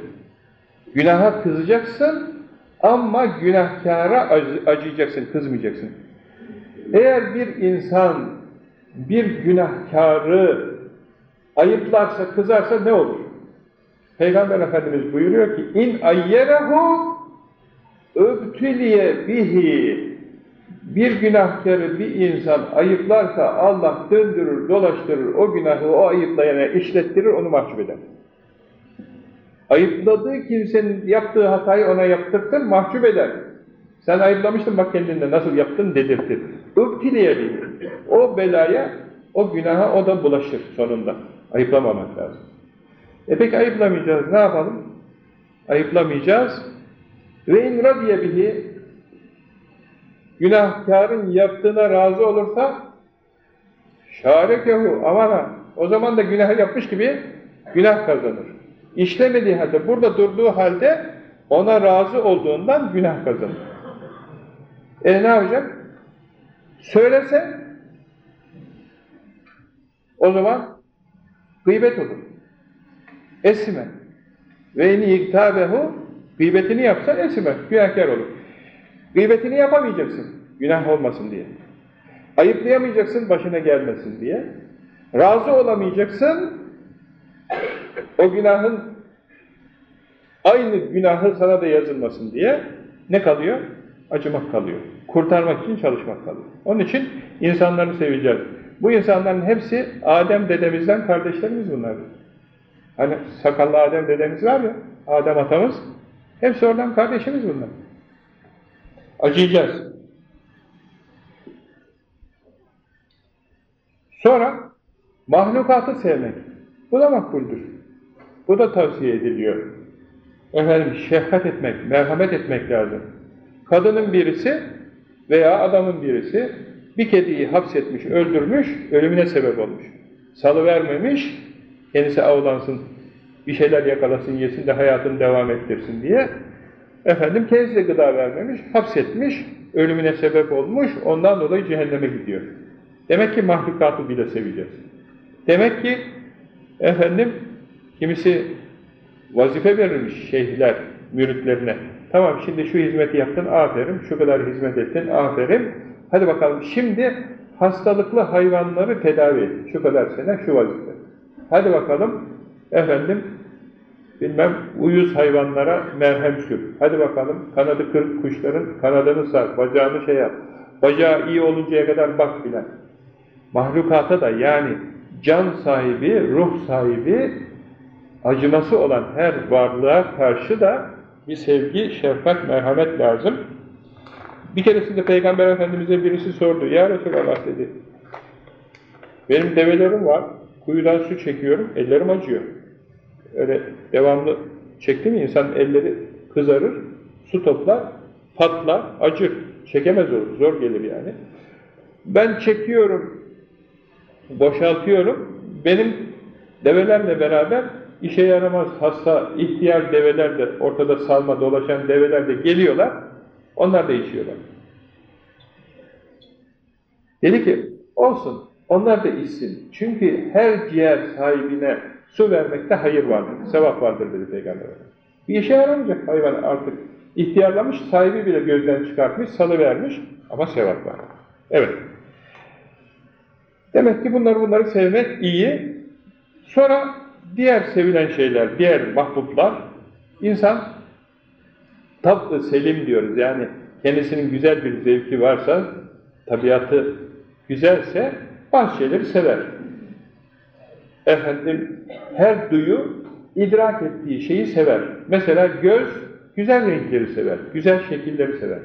Günaha kızacaksın ama günahkara acıyacaksın, kızmayacaksın. Eğer bir insan bir günahkarı ayıplarsa, kızarsa ne olur? Peygamber Efendimiz buyuruyor ki in ayyerehu öbtüliye bihi bir günahkarı bir insan ayıplarsa Allah döndürür, dolaştırır, o günahı o ayıplayana işlettirir, onu mahcup eder. Ayıpladığı kimsenin yaptığı hatayı ona yaptırtır, mahcup eder. Sen ayıplamıştın bak kendinde nasıl yaptın dedirtir. Öbtiliye bihi. O belaya, o günaha o da bulaşır sonunda. Ayıplamamak lazım. E peki ayıplamayacağız, ne yapalım? Ayıplamayacağız. Ve in radiye bihi günahkarın yaptığına razı olursa şarekehu amana o zaman da günah yapmış gibi günah kazanır. İşlemediği halde, burada durduğu halde ona razı olduğundan günah kazanır. E ne yapacak? Söylese o zaman gıybet olur. Esime. Ve in iktabehu gıybetini yapsa esime. Günahkar olur. Gıybetini yapamayacaksın. Günah olmasın diye. Ayıplayamayacaksın başına gelmesin diye. Razı olamayacaksın. O günahın aynı günahı sana da yazılmasın diye ne kalıyor? Acımak kalıyor. Kurtarmak için çalışmak kalıyor. Onun için insanları seveceğiz. Bu insanların hepsi Adem dedemizden kardeşlerimiz bunlar. Hani sakallı Adem dedemiz var ya, Adem atamız, hepsi oradan kardeşimiz bunlar. Acıyacağız. Sonra mahlukatı sevmek. Bu da makbuldür. Bu da tavsiye ediliyor. Efendim şefkat etmek, merhamet etmek lazım. Kadının birisi veya adamın birisi bir kediyi hapsetmiş, öldürmüş, ölümüne sebep olmuş. Salıvermemiş, kendisi avlansın, bir şeyler yakalasın, yesin de hayatını devam ettirsin diye. Efendim kendisi gıda vermemiş, hapsetmiş, ölümüne sebep olmuş, ondan dolayı cehenneme gidiyor. Demek ki mahlukatı bile seveceğiz. Demek ki efendim kimisi vazife verilmiş şeyhler müritlerine. Tamam şimdi şu hizmeti yaptın, aferin, şu kadar hizmet ettin, aferin. Hadi bakalım şimdi hastalıklı hayvanları tedavi et. Şu kadar sene şu vazife. Hadi bakalım efendim bilmem uyuz hayvanlara merhem sür. Hadi bakalım kanadı kırık kuşların kanadını sar, bacağını şey yap. bacağı iyi oluncaya kadar bak filan. Mahlukata da yani can sahibi, ruh sahibi, acıması olan her varlığa karşı da bir sevgi, şefkat, merhamet lazım. Bir keresinde Peygamber Efendimiz'e birisi sordu. Ya Resulallah dedi. Benim develerim var. Kuyudan su çekiyorum. Ellerim acıyor. Öyle devamlı çekti mi insan elleri kızarır, su toplar, patlar, acır. Çekemez olur. Zor gelir yani. Ben çekiyorum, boşaltıyorum. Benim develerle beraber işe yaramaz hasta, ihtiyar develer de ortada salma dolaşan develer de geliyorlar. Onlar da içiyorlar. Dedi ki, olsun, onlar da içsin. Çünkü her ciğer sahibine su vermekte hayır vardır, sevap vardır dedi Peygamber Bir işe yaramayacak hayvan artık. İhtiyarlamış, sahibi bile gözden çıkartmış, salıvermiş ama sevap var. Evet. Demek ki bunları bunları sevmek iyi. Sonra diğer sevilen şeyler, diğer mahbublar, insan tatlı selim diyoruz. Yani kendisinin güzel bir zevki varsa, tabiatı güzelse bazı şeyleri sever. Efendim, her duyu idrak ettiği şeyi sever. Mesela göz güzel renkleri sever, güzel şekilleri sever.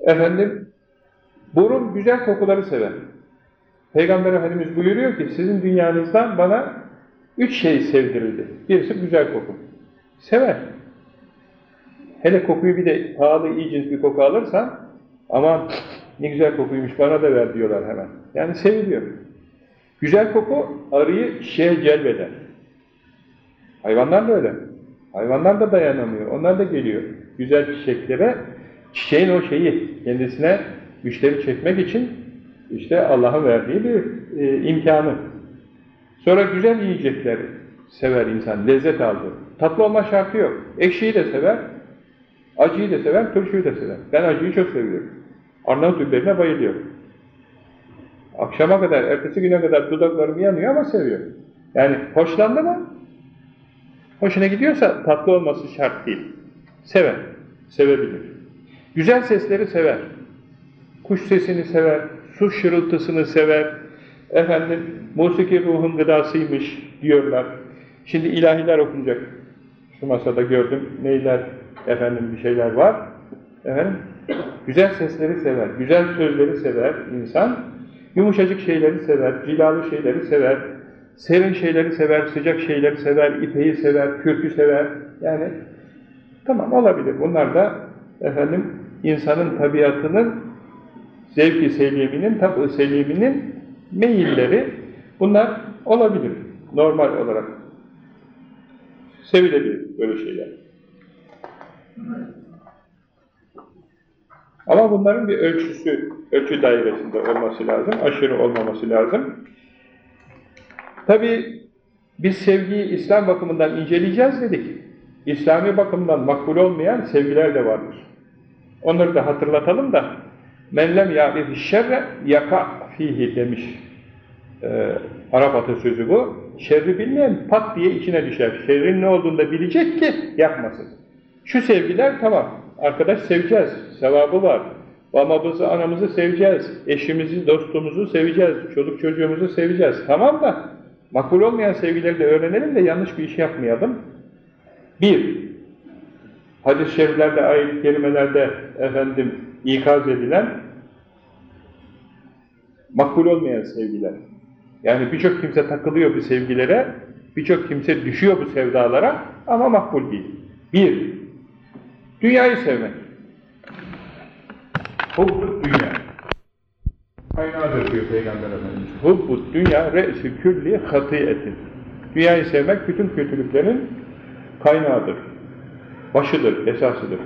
Efendim, burun güzel kokuları sever. Peygamber Efendimiz buyuruyor ki sizin dünyanızdan bana üç şey sevdirildi. Birisi güzel koku. Sever. Hele kokuyu bir de pahalı, iyi cins bir koku alırsan aman ne güzel kokuymuş bana da ver diyorlar hemen. Yani seviliyor. Güzel koku arıyı şeye celbeder. Hayvanlar da öyle. Hayvanlar da dayanamıyor. Onlar da geliyor. Güzel çiçeklere çiçeğin o şeyi kendisine müşteri çekmek için işte Allah'ın verdiği bir e, imkanı. Sonra güzel yiyecekler sever insan, lezzet aldı. Tatlı olma şartı yok. Ekşiyi de sever, acıyı da sever, turşuyu da sever. Ben acıyı çok seviyorum. Arnavut biberine bayılıyorum. Akşama kadar, ertesi güne kadar dudaklarım yanıyor ama seviyorum. Yani hoşlandı mı? Hoşuna gidiyorsa tatlı olması şart değil. Sever, sevebilir. Güzel sesleri sever. Kuş sesini sever, su şırıltısını sever. Efendim, musiki ruhun gıdasıymış diyorlar. Şimdi ilahiler okunacak. Şu masada gördüm, neyler, efendim bir şeyler var. Efendim, güzel sesleri sever, güzel sözleri sever insan. Yumuşacık şeyleri sever, cilalı şeyleri sever, serin şeyleri sever, sıcak şeyleri sever, ipeyi sever, kürkü sever. Yani tamam olabilir. Bunlar da efendim insanın tabiatının zevki seliminin, tab seliminin meyilleri bunlar olabilir. Normal olarak. Sevilebilir böyle şeyler. Ama bunların bir ölçüsü, ölçü dairesinde olması lazım. Aşırı olmaması lazım. Tabi biz sevgiyi İslam bakımından inceleyeceğiz dedik. İslami bakımdan makbul olmayan sevgiler de vardır. Onları da hatırlatalım da men lem ya'rifi şerre yaka fihi demiş. Ee, Arap atasözü bu. Şerri bilmeyen pat diye içine düşer. Şerrin ne olduğunu da bilecek ki yapmasın. Şu sevgiler tamam. Arkadaş seveceğiz. Sevabı var. Babamızı, anamızı seveceğiz. Eşimizi, dostumuzu seveceğiz. Çoluk çocuğumuzu seveceğiz. Tamam da makbul olmayan sevgileri de öğrenelim de yanlış bir iş yapmayalım. Bir, hadis-i şeriflerde, ayet kelimelerde efendim ikaz edilen makbul olmayan sevgiler. Yani birçok kimse takılıyor bu sevgilere, birçok kimse düşüyor bu sevdalara ama makbul değil. Bir, dünyayı sevmek. Hubbu dünya. Kaynağıdır diyor Peygamber Efendimiz. Hubbu dünya re'si külli hatiyetin. Dünyayı sevmek bütün kötülüklerin kaynağıdır. Başıdır, esasıdır.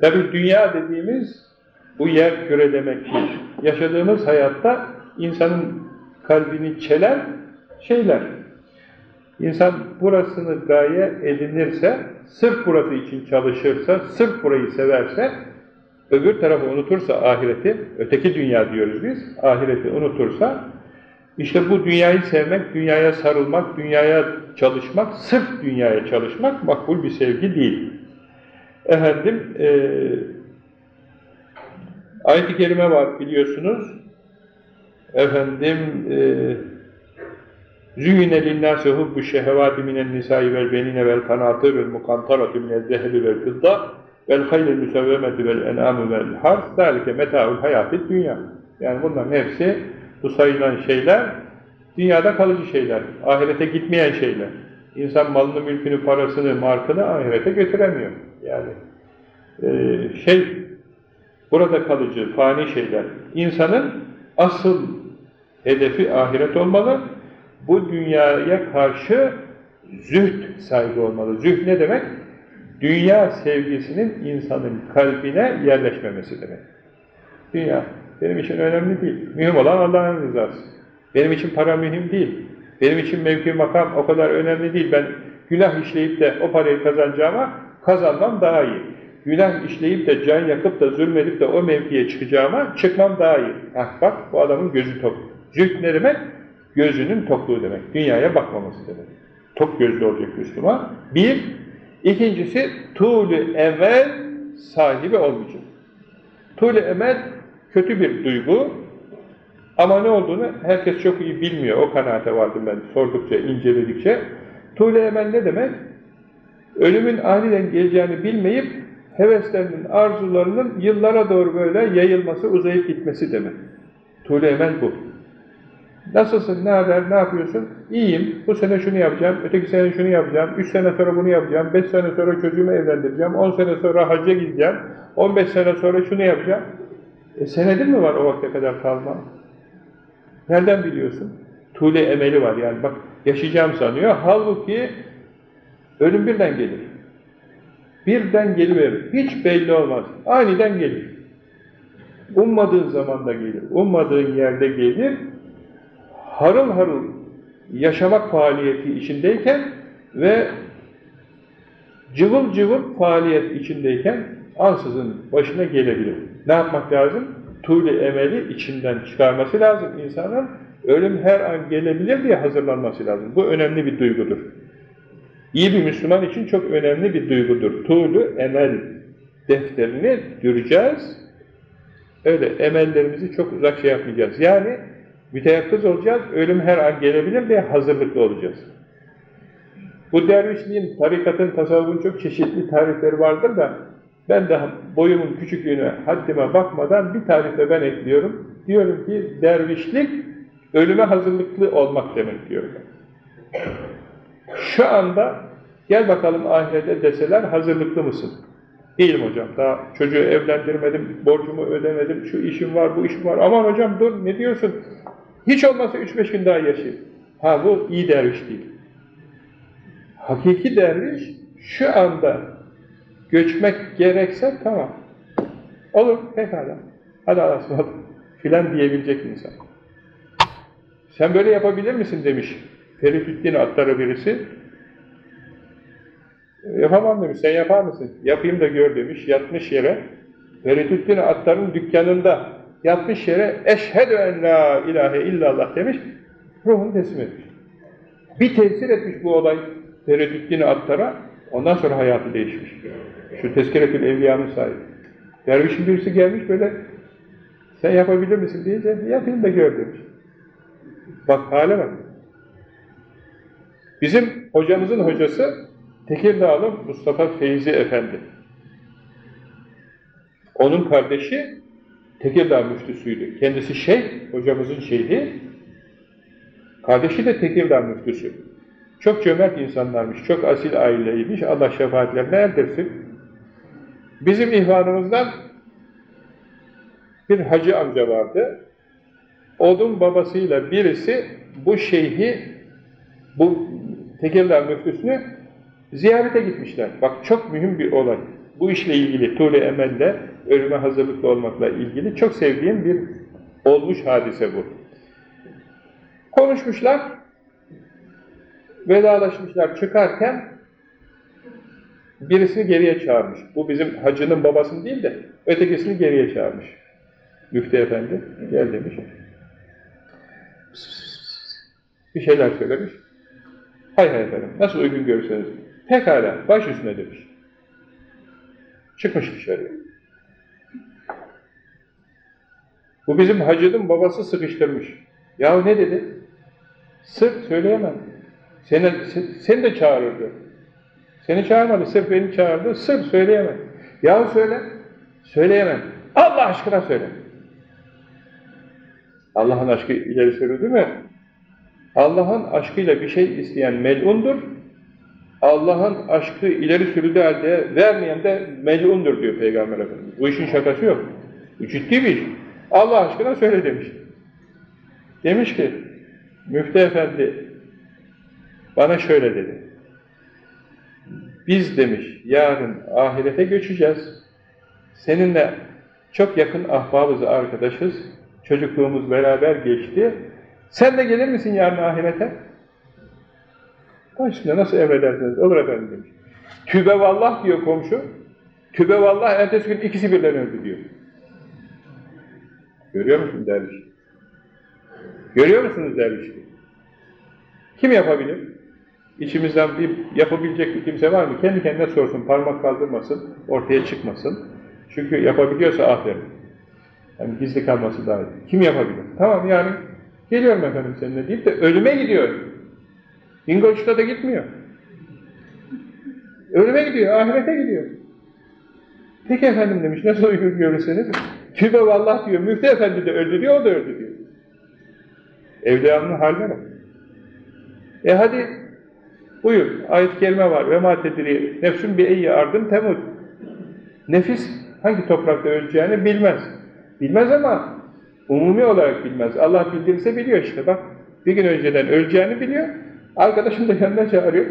Tabi dünya dediğimiz bu yer küre demektir. Yaşadığımız hayatta insanın kalbini çelen şeyler. İnsan burasını gaye edinirse, sırf burası için çalışırsa, sırf burayı severse, öbür tarafı unutursa ahireti, öteki dünya diyoruz biz, ahireti unutursa, işte bu dünyayı sevmek, dünyaya sarılmak, dünyaya çalışmak, sırf dünyaya çalışmak makbul bir sevgi değil. Efendim, e, ayet-i kerime var biliyorsunuz. Efendim, e, Züyyine linnâse hubbu şehevâti minen nisâi vel benîne vel kanâtı vel mukantaratu minel zehebi vel fidda vel haylil müsevvemeti vel en'âmü vel harf zâlike metâ'ul hayâtid dünya. Yani bunların hepsi bu sayılan şeyler dünyada kalıcı şeyler, ahirete gitmeyen şeyler. İnsan malını, mülkünü, parasını, markını ahirete götüremiyor. Yani e, şey burada kalıcı, fani şeyler. İnsanın asıl hedefi ahiret olmalı. Bu dünyaya karşı zühd sahibi olmalı. Zühd ne demek? Dünya sevgisinin insanın kalbine yerleşmemesi demek. Dünya benim için önemli değil. Mühim olan Allah'ın rızası. Benim için para mühim değil. Benim için mevki makam o kadar önemli değil. Ben günah işleyip de o parayı kazanacağıma kazanmam daha iyi. Günah işleyip de can yakıp da zulmedip de o mevkiye çıkacağıma çıkmam daha iyi. Hah bak bu adamın gözü tok. Zühd ne demek? Gözünün tokluğu demek. Dünyaya bakmaması demek. Tok gözlü olacak Müslüman. Bir. İkincisi tuğlu emel sahibi olmayacak. Tuğlu emel kötü bir duygu. Ama ne olduğunu herkes çok iyi bilmiyor. O kanaate vardım ben sordukça, inceledikçe. Tuğle emel ne demek? Ölümün aniden geleceğini bilmeyip heveslerinin, arzularının yıllara doğru böyle yayılması, uzayıp gitmesi demek. Tuğle emel bu. Nasılsın, ne haber, ne yapıyorsun? İyiyim, bu sene şunu yapacağım, öteki sene şunu yapacağım, üç sene sonra bunu yapacağım, beş sene sonra çocuğumu evlendireceğim, on sene sonra hacca gideceğim, on beş sene sonra şunu yapacağım. E senedin mi var o vakte kadar kalma? Nereden biliyorsun? Tuğle emeli var yani bak yaşayacağım sanıyor. Halbuki ölüm birden gelir. Birden geliverir. Hiç belli olmaz. Aniden gelir. Ummadığın zamanda gelir. Ummadığın yerde gelir. Harıl harıl yaşamak faaliyeti içindeyken ve cıvıl cıvıl faaliyet içindeyken ansızın başına gelebilir. Ne yapmak lazım? Tuğle emeli içinden çıkarması lazım insanın. Ölüm her an gelebilir diye hazırlanması lazım. Bu önemli bir duygudur. İyi bir Müslüman için çok önemli bir duygudur. Tuğlu emel defterini düreceğiz. Öyle emellerimizi çok uzak şey yapmayacağız. Yani müteyakkız olacağız. Ölüm her an gelebilir diye hazırlıklı olacağız. Bu dervişliğin, tarikatın, tasavvufun çok çeşitli tarifleri vardır da ben de boyumun küçüklüğüne, haddime bakmadan bir tarife ben ekliyorum. Diyorum ki dervişlik ölüme hazırlıklı olmak demek diyorum. Şu anda gel bakalım ahirete deseler hazırlıklı mısın? Değilim hocam. Daha çocuğu evlendirmedim, borcumu ödemedim, şu işim var, bu işim var. Aman hocam dur ne diyorsun? Hiç olmazsa 3-5 gün daha yaşayayım. Ha bu iyi derviş değil. Hakiki derviş şu anda göçmek gerekse tamam. Olur pekala. Hadi Allah'a filan diyebilecek insan. Sen böyle yapabilir misin demiş. Feritüddin atları birisi. Yapamam demiş. Sen yapar mısın? Yapayım da gör demiş. Yatmış yere. Feritüddin atların dükkanında yatmış yere eşhedü en la ilahe illallah demiş. Ruhunu teslim etmiş. Bir tesir etmiş bu olay Feritüddin atlara. Ondan sonra hayatı değişmiş. Şu tezkeretül evliyanın sahibi. Dervişin birisi gelmiş böyle sen yapabilir misin deyince yapayım da gör demiş. Bak hale bak. Bizim hocamızın hocası Tekirdağlı Mustafa Feyzi Efendi. Onun kardeşi Tekirdağ müftüsüydü. Kendisi şeyh, hocamızın şeyhi. Kardeşi de Tekirdağ müftüsü. Çok cömert insanlarmış, çok asil aileymiş. Allah şefaatlerine erdirsin. Bizim ihvanımızdan bir hacı amca vardı. Onun babasıyla birisi bu şeyhi, bu Tekirdağ müftüsünü ziyarete gitmişler. Bak çok mühim bir olay. Bu işle ilgili, Tuğle Emel'le, ölüme hazırlıklı olmakla ilgili çok sevdiğim bir olmuş hadise bu. Konuşmuşlar, vedalaşmışlar çıkarken birisini geriye çağırmış. Bu bizim hacının babasını değil de ötekisini geriye çağırmış. Müftü efendi gel demiş. Bir şeyler söylemiş. Hay hay efendim nasıl uygun görürseniz. Pekala baş üstüne demiş. Çıkmış dışarıya. Bu bizim hacının babası sıkıştırmış. Ya ne dedi? Sırf söyleyemem. Seni, seni de çağırırdı. Seni çağırmadı, sırf beni çağırdı, sırf söyleyemem. Ya söyle, söyleyemem. Allah aşkına söyle. Allah'ın aşkı ileri sürüldü mü? Allah'ın aşkıyla bir şey isteyen melundur. Allah'ın aşkı ileri sürüldüğü halde vermeyen de melundur diyor Peygamber Efendimiz. Bu işin şakası yok. Ciddi bir iş. Allah aşkına söyle demiş. Demiş ki, Müftü Efendi bana şöyle dedi. Biz demiş, yarın ahirete göçeceğiz. Seninle çok yakın ahbabız, arkadaşız. Çocukluğumuz beraber geçti. Sen de gelir misin yarın ahirete? Başında nasıl emredersiniz? Olur efendim demiş. Tübe vallah diyor komşu. Tübe vallah ertesi gün ikisi birden öldü diyor. Görüyor musun derviş? Görüyor musunuz derviş? Kim yapabilir? İçimizden bir yapabilecek bir kimse var mı? Kendi kendine sorsun, parmak kaldırmasın, ortaya çıkmasın. Çünkü yapabiliyorsa aferin. Yani gizli kalması daha iyi. Kim yapabilir? Tamam yani geliyorum efendim seninle deyip de ölüme gidiyor. İngolç'ta da gitmiyor. Ölüme gidiyor, ahirete gidiyor. Peki efendim demiş, nasıl uygun görürseniz? Tübe vallah diyor, müftü efendi de öldü diyor, o da öldü diyor. Evliyanın haline bak. E hadi buyur, ayet-i kerime var. Ve ma tedri nefsün bi eyyi ardın temut. Nefis hangi toprakta öleceğini bilmez. Bilmez ama umumi olarak bilmez. Allah bildirirse biliyor işte bak. Bir gün önceden öleceğini biliyor. Arkadaşım da yanına çağırıyor.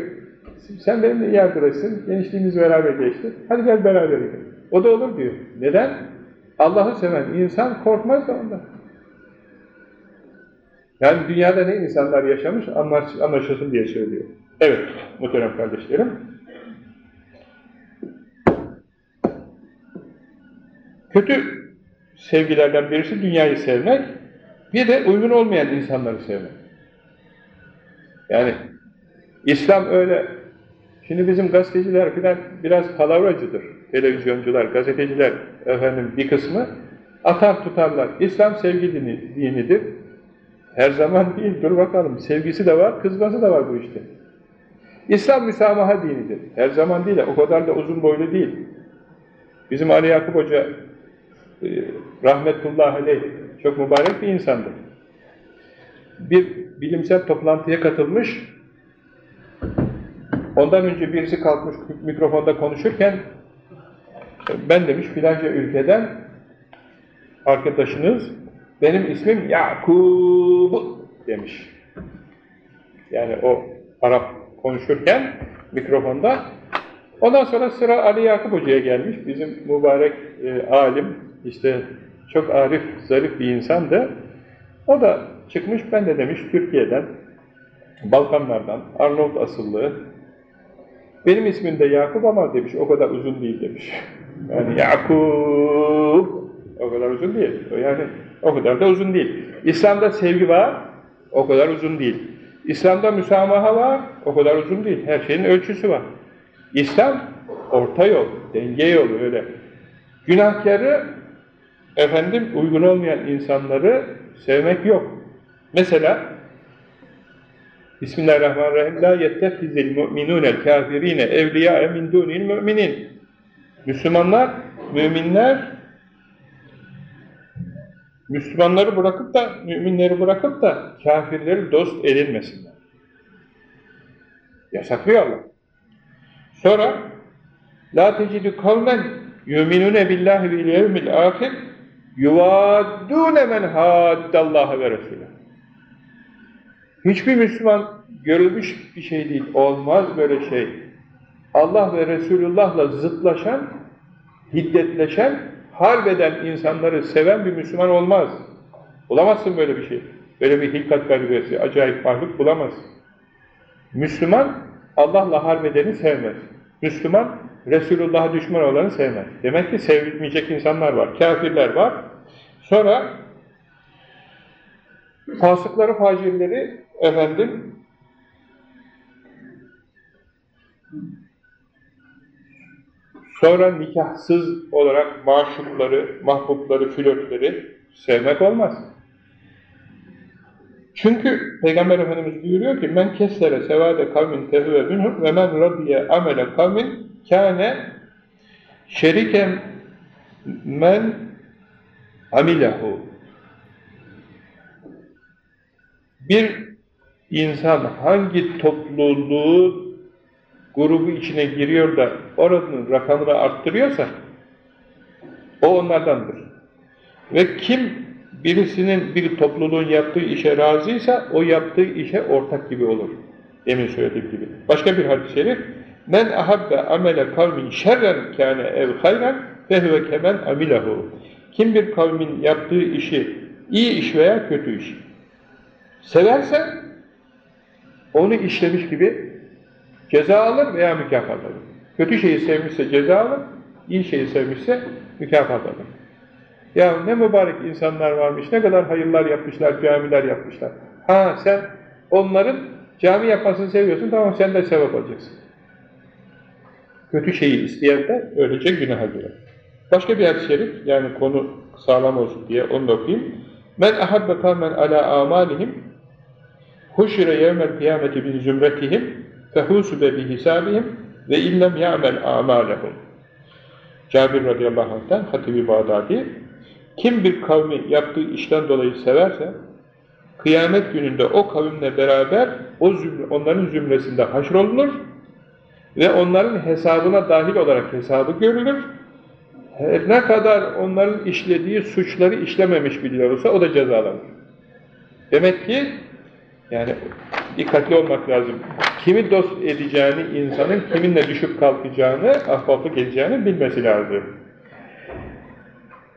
Sen benimle iyi arkadaşsın. Gençliğimiz beraber geçti. Hadi gel beraber gidelim. O da olur diyor. Neden? Allah'ı seven insan korkmaz da ondan. Yani dünyada ne insanlar yaşamış anlaşılsın diye söylüyor. Evet, muhterem kardeşlerim. Kötü sevgilerden birisi dünyayı sevmek, bir de uygun olmayan insanları sevmek. Yani İslam öyle, şimdi bizim gazeteciler falan biraz palavracıdır. Televizyoncular, gazeteciler efendim bir kısmı atar tutarlar. İslam sevgi dini, dinidir. Her zaman değil, dur bakalım. Sevgisi de var, kızması da var bu işte. İslam müsamaha dinidir. Her zaman değil, o kadar da uzun boylu değil. Bizim Ali Yakup Hoca, e, rahmetullahi aleyh, çok mübarek bir insandı. Bir bilimsel toplantıya katılmış, ondan önce birisi kalkmış mikrofonda konuşurken, ben demiş filanca ülkeden arkadaşınız, benim ismim Yakub demiş. Yani o Arap konuşurken mikrofonda. Ondan sonra sıra Ali Yakup Hoca'ya gelmiş. Bizim mübarek e, alim, işte çok arif, zarif bir insandı. O da çıkmış, ben de demiş Türkiye'den, Balkanlardan, Arnavut asıllı. Benim ismim de Yakup ama demiş, o kadar uzun değil demiş. Yani Yakup, o kadar uzun değil. Yani o kadar da uzun değil. İslam'da sevgi var, o kadar uzun değil. İslam'da müsamaha var, o kadar uzun değil. Her şeyin ölçüsü var. İslam orta yol, denge yolu öyle. Günahkarı, efendim uygun olmayan insanları sevmek yok. Mesela Bismillahirrahmanirrahim. La yettehizil mu'minûnel kâfirîne evliyâe min dûnil mü'minin. Müslümanlar, müminler Müslümanları bırakıp da, müminleri bırakıp da kafirleri dost edinmesinler. Yasaklıyor Allah. Sonra La tecidü kavmen yuminune billahi bil yevmil ahir yuvaddune men haddallaha ve Resulü. Hiçbir Müslüman görülmüş bir şey değil. Olmaz böyle şey. Allah ve Resulullah'la zıtlaşan, hiddetleşen, harbeden insanları seven bir Müslüman olmaz. Bulamazsın böyle bir şey. Böyle bir hilkat galibesi, acayip mahluk bulamazsın. Müslüman Allah'la harbedeni sevmez. Müslüman Resulullah'a düşman olanı sevmez. Demek ki sevilmeyecek insanlar var. Kafirler var. Sonra fasıkları, facirleri efendim Sonra nikahsız olarak maşukları, mahbubları, flörtleri sevmek olmaz. Çünkü Peygamber Efendimiz buyuruyor ki men kessere sevade kavmin tehve minhum ve men radiye amele kavmin kâne şeriken men amilehu bir insan hangi topluluğu grubu içine giriyor da oranın rakamını arttırıyorsa o onlardandır. Ve kim birisinin bir topluluğun yaptığı işe razıysa o yaptığı işe ortak gibi olur. Demin söylediğim gibi. Başka bir hadis-i şerif Men ahabbe amele kavmin şerren kâne ev hayren fehve kemen amilehu. Kim bir kavmin yaptığı işi iyi iş veya kötü iş severse onu işlemiş gibi ceza alır veya mükafat alır. Kötü şeyi sevmişse ceza alır, iyi şeyi sevmişse mükafat alır. Ya ne mübarek insanlar varmış, ne kadar hayırlar yapmışlar, camiler yapmışlar. Ha sen onların cami yapmasını seviyorsun, tamam sen de sevap alacaksın. Kötü şeyi isteyen de öylece günaha girer. Başka bir hadis-i şerif, yani konu sağlam olsun diye onu da okuyayım. Men ahabbe kavmen ala amalihim huşire yevmel kıyameti bin zümretihim fehusube bi hisabihim ve illem ya'mel amalehum. Cabir radıyallahu anh'tan Hatibi Bağdadi kim bir kavmi yaptığı işten dolayı severse kıyamet gününde o kavimle beraber o zümre, onların zümresinde haşrolunur ve onların hesabına dahil olarak hesabı görülür. Her ne kadar onların işlediği suçları işlememiş bile olsa o da cezalanır. Demek ki yani dikkatli olmak lazım. Kimi dost edeceğini, insanın kiminle düşüp kalkacağını, ahbaplık edeceğini bilmesi lazım.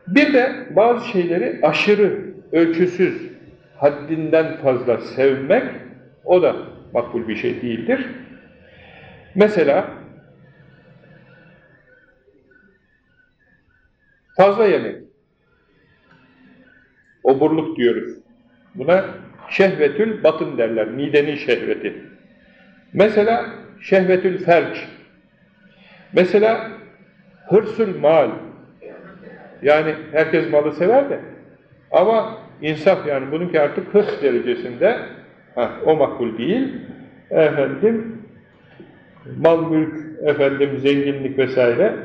Bir de bazı şeyleri aşırı, ölçüsüz, haddinden fazla sevmek, o da makbul bir şey değildir. Mesela, fazla yemek. Oburluk diyoruz. Buna şehvetül batın derler, midenin şehveti. Mesela şehvetül ferç. Mesela hırsül mal. Yani herkes malı sever de ama insaf yani bununki artık hırs derecesinde ha, o makbul değil. Efendim mal mülk, efendim zenginlik vesaire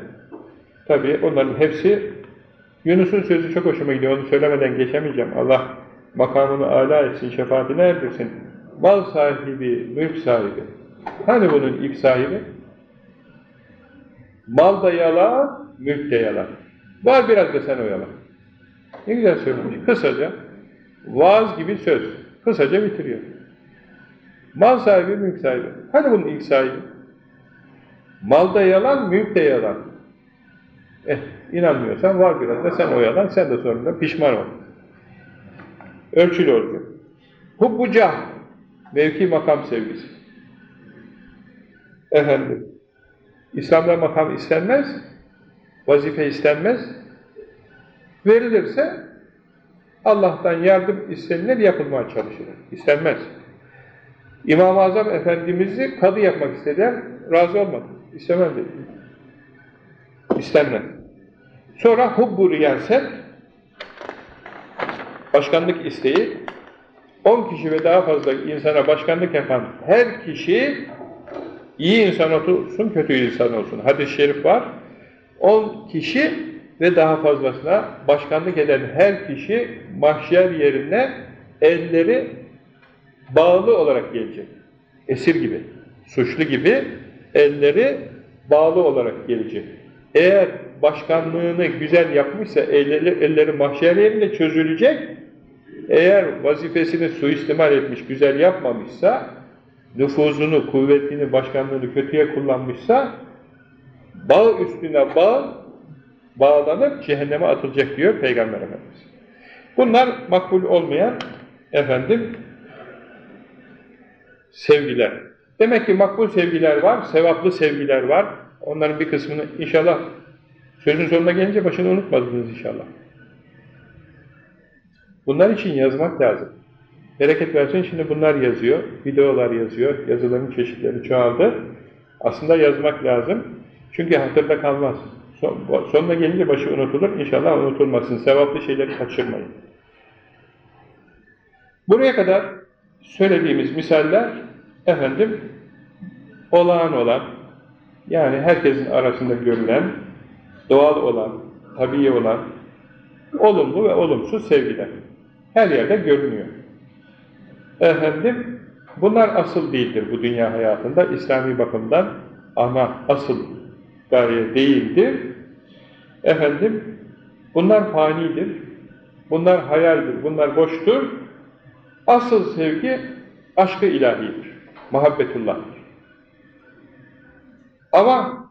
tabi onların hepsi Yunus'un sözü çok hoşuma gidiyor. Onu söylemeden geçemeyeceğim. Allah makamını âlâ etsin, şefaatine erdirsin. Mal sahibi, mülk sahibi. Hani bunun ilk sahibi? Mal da yalan, mülk de yalan. Var biraz da sen oyala. Ne güzel söylemiş. Kısaca, vaaz gibi söz. Kısaca bitiriyor. Mal sahibi, mülk sahibi. Hani bunun ilk sahibi? Mal da yalan, mülk de yalan. Eh, inanmıyorsan var biraz da sen oyalan, sen de sonunda pişman ol. Ölçülü olacak. Hubbucah, mevki makam sevgisi. Efendim, İslam'da makam istenmez, vazife istenmez. Verilirse Allah'tan yardım istenilir, yapılmaya çalışılır. İstenmez. İmam-ı Azam Efendimiz'i kadı yapmak istediler, razı olmadı. İstemem dedi. İstenmez. Sonra hubbu riyaset, başkanlık isteği, 10 kişi ve daha fazla insana başkanlık yapan her kişi iyi insan olsun, kötü insan olsun. Hadis-i şerif var. 10 kişi ve daha fazlasına başkanlık eden her kişi mahşer yerine elleri bağlı olarak gelecek. Esir gibi, suçlu gibi elleri bağlı olarak gelecek. Eğer başkanlığını güzel yapmışsa elleri, elleri mahşer yerinde çözülecek. Eğer vazifesini suistimal etmiş, güzel yapmamışsa, nüfuzunu, kuvvetini, başkanlığını kötüye kullanmışsa, bağ üstüne bağ bağlanıp cehenneme atılacak diyor Peygamber Efendimiz. Bunlar makbul olmayan efendim sevgiler. Demek ki makbul sevgiler var, sevaplı sevgiler var. Onların bir kısmını inşallah sözün sonuna gelince başını unutmadınız inşallah. Bunlar için yazmak lazım. Bereket versin şimdi bunlar yazıyor, videolar yazıyor, yazıların çeşitleri çoğaldı. Aslında yazmak lazım. Çünkü hatırda kalmaz. Son, sonuna gelince başı unutulur. İnşallah unutulmasın. Sevaplı şeyleri kaçırmayın. Buraya kadar söylediğimiz misaller efendim olağan olan yani herkesin arasında görülen doğal olan, tabii olan olumlu ve olumsuz sevgiler. Her yerde görünüyor. Efendim bunlar asıl değildir bu dünya hayatında İslami bakımdan ama asıl gaye değildir. Efendim bunlar fanidir. Bunlar hayaldir. Bunlar boştur. Asıl sevgi aşkı ilahidir. Muhabbetullah'dır. Ama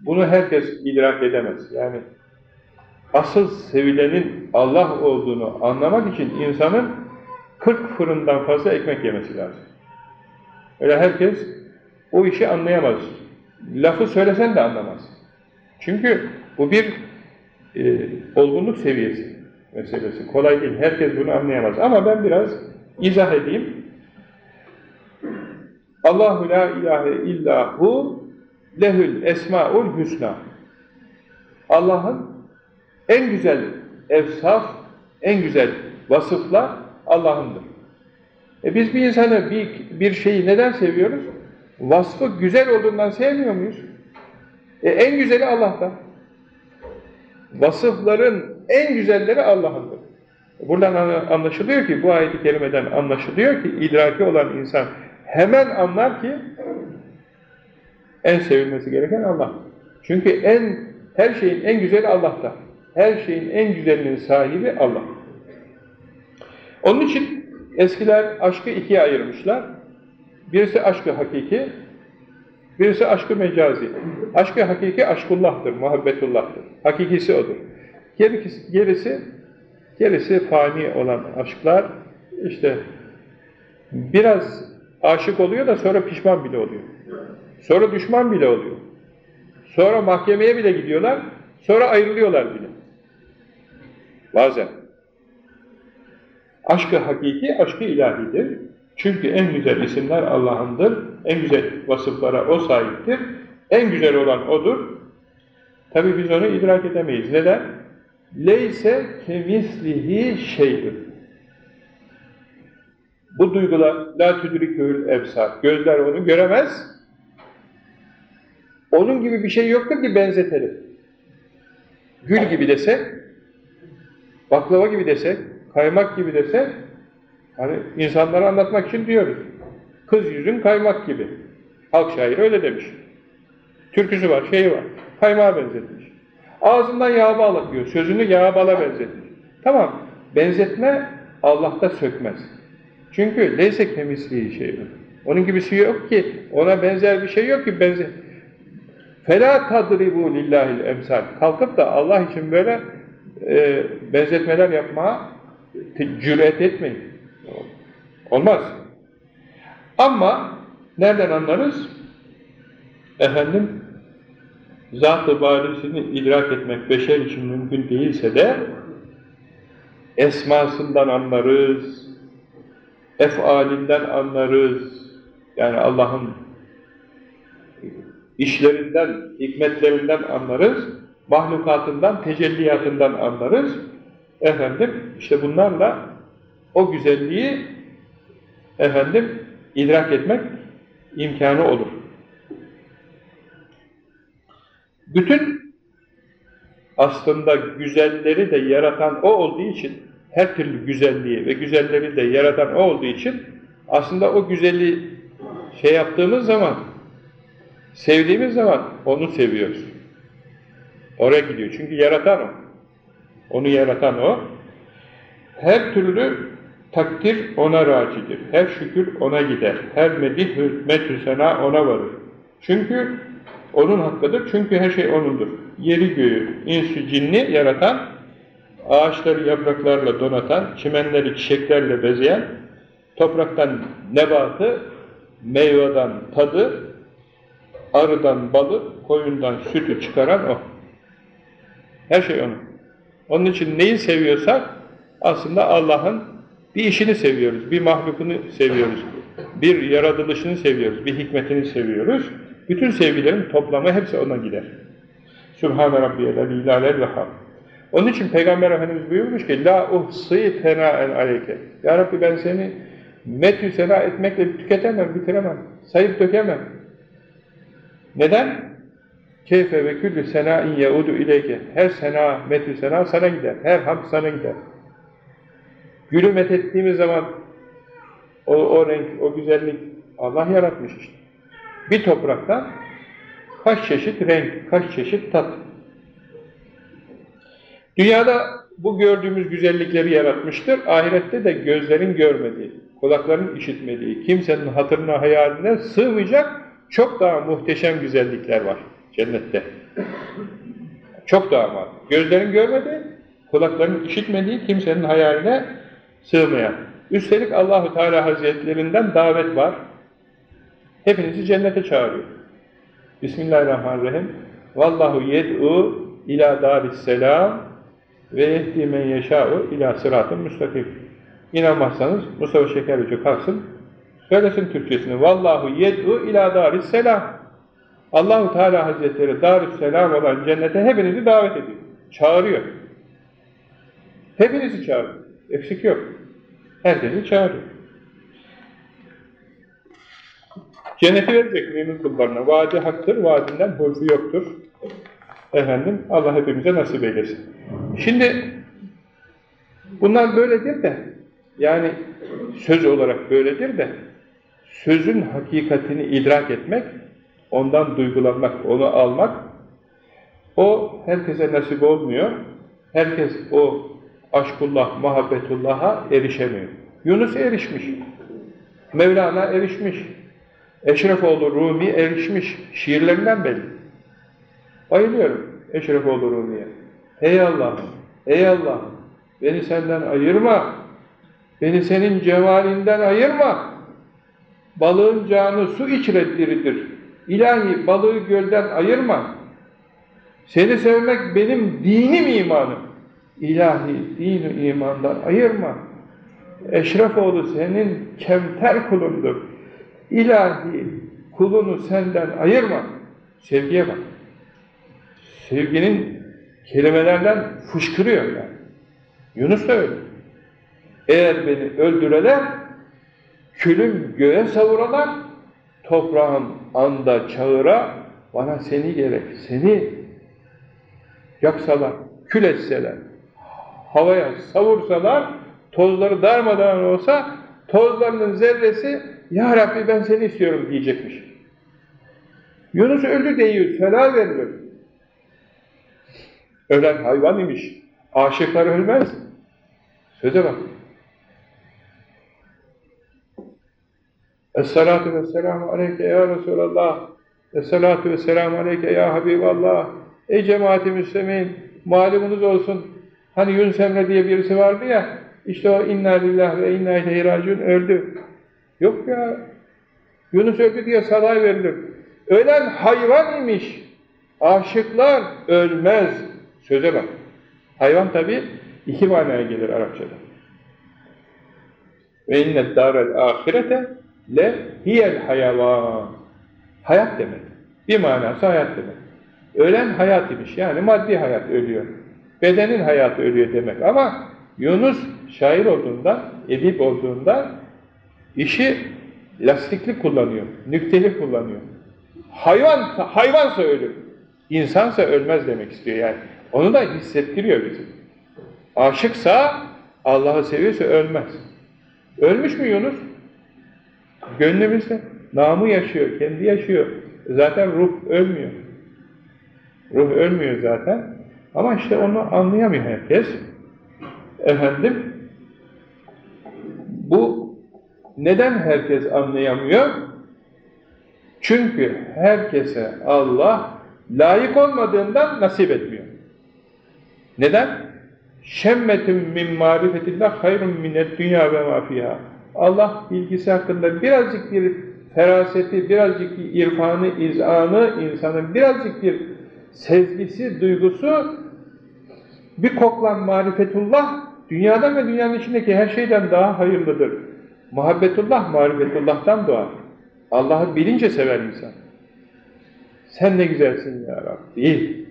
bunu herkes idrak edemez. Yani asıl sevilenin Allah olduğunu anlamak için insanın 40 fırından fazla ekmek yemesi lazım. Öyle herkes o işi anlayamaz. Lafı söylesen de anlamaz. Çünkü bu bir e, olgunluk seviyesi meselesi. Kolay değil. Herkes bunu anlayamaz. Ama ben biraz izah edeyim. Allahu la ilahe illahu lehül esmaul hüsna. Allah'ın en güzel evsaf, en güzel vasıflar Allah'ındır. E biz bir insanı, bir, bir şeyi neden seviyoruz? Vasfı güzel olduğundan sevmiyor muyuz? E en güzeli Allah'tan. Vasıfların en güzelleri Allah'ındır. Buradan anlaşılıyor ki, bu ayet-i kerimeden anlaşılıyor ki, idraki olan insan hemen anlar ki en sevilmesi gereken Allah. Çünkü en her şeyin en güzeli Allah'ta. Her şeyin en güzelinin sahibi Allah. Onun için eskiler aşkı ikiye ayırmışlar. Birisi aşkı hakiki, birisi aşkı mecazi. Aşkı hakiki aşkullah'tır, muhabbetullah'tır. Hakikisi odur. Gerisi, gerisi, gerisi fani olan aşklar, işte biraz aşık oluyor da sonra pişman bile oluyor. Sonra düşman bile oluyor. Sonra mahkemeye bile gidiyorlar, sonra ayrılıyorlar bile. Bazen. Aşkı hakiki, aşkı ilahidir. Çünkü en güzel isimler Allah'ındır, en güzel vasıflara O sahiptir, en güzel olan O'dur. Tabi biz onu idrak edemeyiz. Neden? Leyse kemislihi şeydir. Bu duygular la tüdrikül ebsar. Gözler onu göremez. Onun gibi bir şey yoktur ki benzetelim. Gül gibi desek, baklava gibi desek, kaymak gibi desek, hani insanlara anlatmak için diyoruz. Kız yüzün kaymak gibi. Halk şairi öyle demiş. Türküsü var, şeyi var. Kaymağa benzetmiş. Ağzından yağ bağla diyor. Sözünü yağ bala benzetmiş. Tamam. Benzetme Allah'ta sökmez. Çünkü leyse kemisliği şey. Onun gibisi yok ki. Ona benzer bir şey yok ki. Benzer. Fela tadribu lillahil emsal. Kalkıp da Allah için böyle e, benzetmeler yapmaya cüret etmeyin. Olmaz. Ama nereden anlarız? Efendim zat-ı barisini idrak etmek beşer için mümkün değilse de esmasından anlarız, efalinden anlarız. Yani Allah'ın işlerinden, hikmetlerinden anlarız, mahlukatından, tecelliyatından anlarız. Efendim, işte bunlarla o güzelliği efendim idrak etmek imkanı olur. Bütün aslında güzelleri de yaratan o olduğu için, her türlü güzelliği ve güzelleri de yaratan o olduğu için aslında o güzelliği şey yaptığımız zaman, sevdiğimiz zaman onu seviyoruz. Oraya gidiyor. Çünkü yaratan o. Onu yaratan o. Her türlü takdir ona racidir. Her şükür ona gider. Her medih, hürmet, sena ona varır. Çünkü onun hakkıdır. Çünkü her şey O'nundur. Yeri göğü, insü, cinni yaratan, ağaçları yapraklarla donatan, çimenleri çiçeklerle bezeyen, topraktan nebatı, meyveden tadı, arıdan balı, koyundan sütü çıkaran O. Her şey O'nun. Onun için neyi seviyorsak aslında Allah'ın bir işini seviyoruz, bir mahlukunu seviyoruz, bir yaratılışını seviyoruz, bir hikmetini seviyoruz. Bütün sevgilerin toplamı hepsi ona gider. Sübhane Rabbiyel Aleyhilâlel Vehhab. Onun için Peygamber Efendimiz buyurmuş ki La uhsi fenâen aleyke. Ya Rabbi ben seni metü sena etmekle tüketemem, bitiremem, sayıp dökemem. Neden? Keyfe ve küllü senâin yaudu ileyke. Her sena, metü sena sana gider. Her hamd sana gider. Gülü methettiğimiz zaman o, o renk, o güzellik Allah yaratmış işte. Bir topraktan kaç çeşit renk, kaç çeşit tat. Dünyada bu gördüğümüz güzellikleri yaratmıştır. Ahirette de gözlerin görmediği, kulakların işitmediği, kimsenin hatırına, hayaline sığmayacak çok daha muhteşem güzellikler var cennette. Çok daha var. Gözlerin görmediği, kulakların işitmediği, kimsenin hayaline sığmayan. Üstelik Allahu Teala Hazretlerinden davet var. Hepinizi cennete çağırıyor. Bismillahirrahmanirrahim. Vallahu yed'u ila daris selam ve yehdi men yeşâ'u ila sıratın müstakim. İnanmazsanız Mustafa Şeker Hoca kalksın, söylesin Türkçesini. Vallahu yed'u ila daris selam. Allahu Teala Hazretleri daris selam olan cennete hepinizi davet ediyor. Çağırıyor. Hepinizi çağırıyor. Eksik yok. Herkesi çağırıyor. Cenneti verecek mümin kullarına. Vaadi haktır, vaadinden hurfu yoktur. Efendim, Allah hepimize nasip eylesin. Şimdi, bunlar böyledir de, yani söz olarak böyledir de, sözün hakikatini idrak etmek, ondan duygulanmak, onu almak, o herkese nasip olmuyor. Herkes o aşkullah, muhabbetullah'a erişemiyor. Yunus erişmiş. Mevlana erişmiş. Eşrefoğlu Rumi erişmiş. Şiirlerinden belli. Bayılıyorum Eşrefoğlu Rumi'ye. Ey Allah'ım, ey Allah'ım, beni senden ayırma. Beni senin cemalinden ayırma. Balığın canı su içreddiridir. İlahi balığı gölden ayırma. Seni sevmek benim dinim imanım. İlahi din imandan ayırma. Eşrefoğlu senin kemter kulundur. İlahi kulunu senden ayırma. Sevgiye bak. Sevginin kelimelerden fışkırıyor yani. Yunus da öyle. Eğer beni öldüreler, külüm göğe savuralar, toprağım anda çağıra, bana seni gerek, seni yaksalar, kül etseler, havaya savursalar, tozları darmadan olsa, tozlarının zerresi, Ya Rabbi ben seni istiyorum diyecekmiş. Yunus öldü değil, fela verilir. Ölen hayvan imiş. Aşıklar ölmez. Söze bak. Es-salatu vesselamu aleyke ya Resulallah. Es-salatu vesselamu aleyke ya Habiballah. Ey cemaati müslimin, malumunuz olsun. Hani Yunus Emre diye birisi vardı ya, işte o inna lillah ve inna ileyhi raciun öldü. Yok ya, Yunus öldü diye salay verilir. Ölen hayvan imiş. Aşıklar ölmez. Söze bak. Hayvan tabi iki manaya gelir Arapçada. Ve innet dârel âhirete le hiyel hayvan. Hayat demek. Bir manası hayat demek. Ölen hayat imiş. Yani maddi hayat ölüyor. Bedenin hayatı ölüyor demek. Ama Yunus şair olduğunda, edip olduğunda işi lastikli kullanıyor, nükteli kullanıyor. Hayvan, hayvansa ölür. İnsansa ölmez demek istiyor yani. Onu da hissettiriyor bizi. Aşıksa, Allah'ı seviyorsa ölmez. Ölmüş mü Yunus? Gönlümüzde. Namı yaşıyor, kendi yaşıyor. Zaten ruh ölmüyor. Ruh ölmüyor zaten. Ama işte onu anlayamıyor herkes. Efendim, bu neden herkes anlayamıyor? Çünkü herkese Allah layık olmadığından nasip etmiyor. Neden? Şemmetin min marifetillah hayrun minnet dünya ve mafiha. Allah bilgisi hakkında birazcık bir feraseti, birazcık bir irfanı, izanı, insanın birazcık bir sezgisi, duygusu, bir koklan marifetullah, dünyadan ve dünyanın içindeki her şeyden daha hayırlıdır. Muhabbetullah, marifetullah'tan doğar. Allah'ı bilince sever insan. Sen ne güzelsin ya Rabbi.